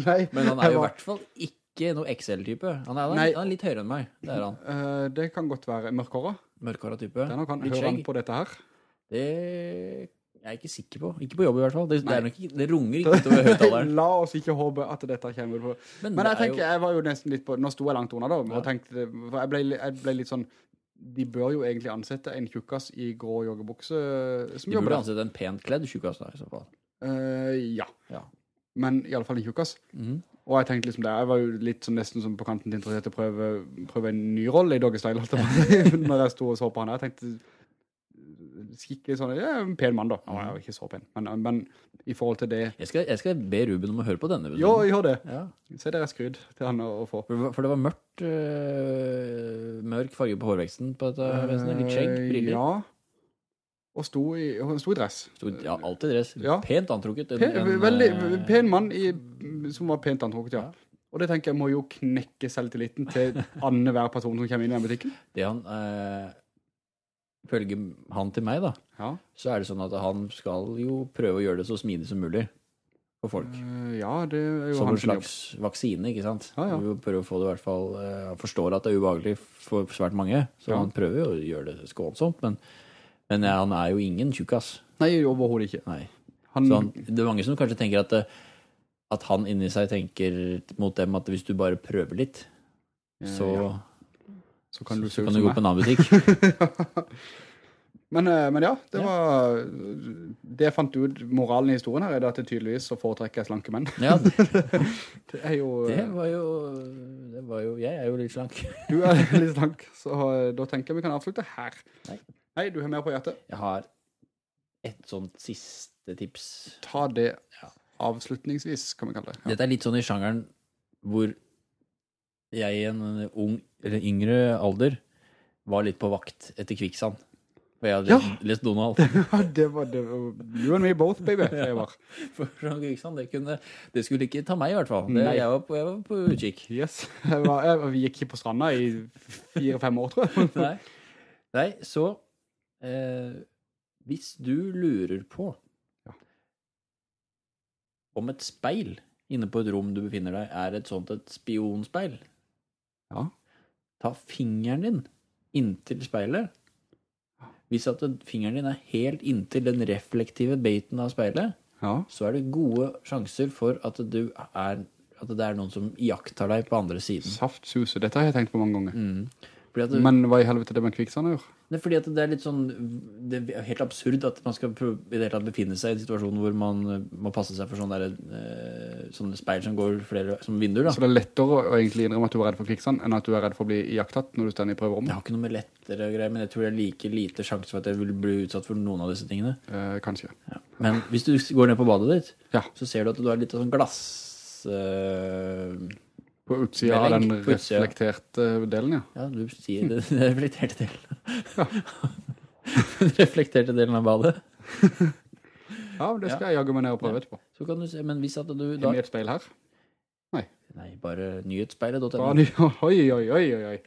Nei, Men han er jo i hvert fall ikke noe XL-type. Han, han, er- litt høyere enn meg. Det er han. Uh, det kan godt være mørkhåret. Mørkhåra type. Det er nok han. Hører han på dette her? Det jeg er ikke sikker på. Ikke på jobb, i hvert fall. Det, det, ikke, det runger ikke utover høyttaleren. La oss ikke håpe at dette kommer på. Men, Men jeg er tenker, jo jeg var jo nesten litt på Nå sto jeg langt under da. Ja. Tenkte, jeg ble, jeg ble litt sånn De bør jo egentlig ansette en tjukkass i grå joggebukse som De jobber burde ansette en pent kledd tjukkass der i så fall. Uh, ja. Ja. Men i alle fall en tjukkass. Mm. Og jeg tenkte liksom det, jeg var jo litt sånn nesten som på kanten til interessert å prøve, prøve en ny rolle i Doggestyle, når jeg sto og så på han. Jeg tenkte, skikkelig sånn, ja, en pen mann da. Nå var jeg jo ikke så pen, men, men i forhold til det, Jeg skal, jeg skal be Ruben om å høre på denne. jo, gjør det. Ja. Se dere skryd til han å, få. For, det var- for det var mørkt, mørk farge på hårveksten på dette vesenet. Litt skjegg, Eh, briller. Ja. Og sto i, sto i dress. Stod, ja, alltid dress. Ja. Pent antrukket. en- Pen, veldig øh, pen mann i, som var pent antrukket, ja. Ja. Og det tenker jeg må jo knekke selvtilliten til andre hver person som kommer inn i den butikken. Det han øh, følger han til meg, da, Ja. så er det sånn at han skal jo prøve å gjøre det så smidig som mulig for folk. Eh, ja, det er jo Som en slags jobb. vaksine, ikke sant? Ja, ja. Vi prøver å få det i hvert fall eh, Han forstår at det er ubehagelig for svært mange, så Ja. han prøver jo å gjøre det skånsomt, men, men han er jo ingen tjukkas. Nei, overhodet ikke. Nei. Han, Så han, det er mange som kanskje tenker at, det, at han inni seg tenker mot dem at hvis du bare prøver litt, Eh, så, så kan du så kan du gå på en annen butikk. Men, eh, men ja, det var Det jeg fant ut, moralen i historien her, er at det tydeligvis så foretrekker jeg slanke menn. Ja, det, er jo det var jo Det var jo Jeg er jo litt slank. Du er litt slank, så eh, da tenker jeg vi kan avslutte her. Nei. Nei, du har mer på hjertet. Jeg har et sånt siste tips. Ta det avslutningsvis, kan vi kalle det. Ja. Dette er litt sånn i sjangeren hvor jeg i en ung, eller yngre alder var litt på vakt etter kvikksand. For jeg hadde Ja. lest, lest Donald. Ja, det var det. var- You and me both, baby, ja. For sånn, det, kunne, det skulle ikke ta meg i hvert fall. Det, jeg, var på, jeg var på utkikk. Yes. Jeg var, jeg, vi gikk ikke på stranda i fire-fem år, tror jeg. Nei, Nei så eh, Hvis du lurer på Ja. om et speil inne på et rom du befinner deg, er et sånt et spionspeil, Ja. ta fingeren din inntil speilet. Hvis at fingeren din er helt inntil den reflektive beiten av speilet, Ja. så er det gode sjanser for at, du er, at det er noen som iakttar deg på andre siden. Saftsuse. Dette har jeg tenkt på mange ganger. Mm. Du, Men hva i helvete det med kvikksand å gjøre? Det er fordi at det er litt sånn Det er helt absurd at man skal prøve, i det hele tatt befinne seg i en situasjon hvor man eh, må passe seg for sånne, der, eh, sånne speil som går flere som vinduer. Da. Så det er lettere å egentlig innrømme at du er redd for kvikksand, enn at du er redd for å bli iakttatt når du står i Det prøverommet. har ikke noe med lettere greier, men jeg tror det er like lite sjanse for at jeg vil bli utsatt for noen av disse tingene. Eh, kanskje. Ja. Men hvis du går ned på badet ditt, Ja. så ser du at du har litt av sånn glass... eh, På utsida av den reflekterte delen, ja. ja, du sier det, den reflekterte delen. den reflekterte delen av badet. Ja, det skal jeg jaggu meg ned og prøve etterpå. Så kan du se, men hvis at du da Inni et speil her. Nei, Nei, bare nyhetsspeilet.no. Ny- Oi, oi, oi, oi.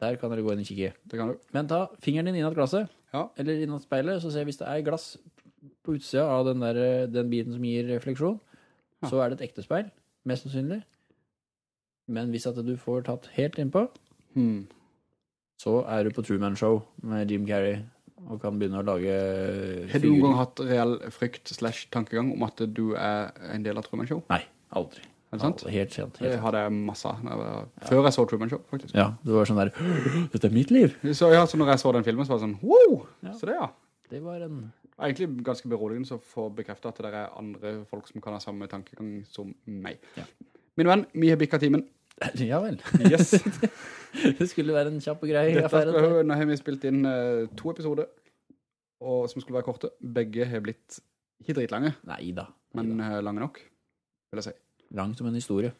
Der kan dere gå inn og kikke. Det kan du. Men ta fingeren din innad glasset, Ja. eller innad speilet, så se hvis det er glass på utsida av den, der, den biten som gir refleksjon, Ja. så er det et ekte speil, mest sannsynlig. Men hvis at du får tatt helt innpå, Hmm. så er du på Truman Show med Jim Carrey og kan begynne å lage Har du noen gang hatt reell frykt slash tankegang om at du er en del av Truman Show? Nei, aldri. Er det sant? Aldri. Helt sent. Det Helt sent. hadde jeg masse jeg Før jeg så Truman Show, faktisk. Ja, det var sånn der Dette er mitt liv! Så, ja, så når jeg så den filmen, så var det sånn Wow! Ja. Så det, ja. Det var en egentlig ganske beroligende å få bekreftet at det er andre folk som kan ha samme tankegang som meg. Ja. Min venn, vi har bikket timen. Ja vel. Yes. det skulle være en kjapp og grei Dette affære. skal, nå har vi spilt inn eh, to episoder, og, som skulle være korte. Begge har blitt ikke dritlange, Neida. men eh, lange nok, vil jeg si. Langt som en historie.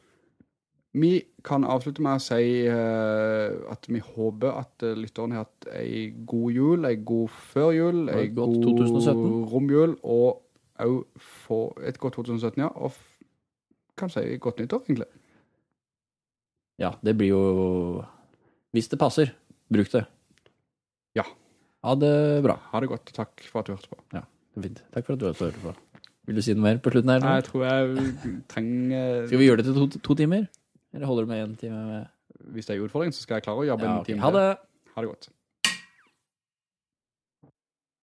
Vi kan avslutte med å si eh, at vi håper at uh, lytteren har hatt ei god jul, ei god førjul, Og ei et godt god 2017. romjul, og òg få et godt 2017, ja. Og f- kanskje et godt nyttår, egentlig. Ja, det blir jo Hvis det passer, bruk det. Ja. Ha det bra. Ha det godt. Takk for at du hørte på. Er fint. Takk for at du hørte på. Vil du si noe mer på slutten her? Nei, jeg tror jeg trenger Skal vi gjøre det til to, to timer? Eller holder du med én time? Med? Hvis det er en utfordring, så skal jeg klare å jobbe Ja, en time. Ha det! Ha det godt.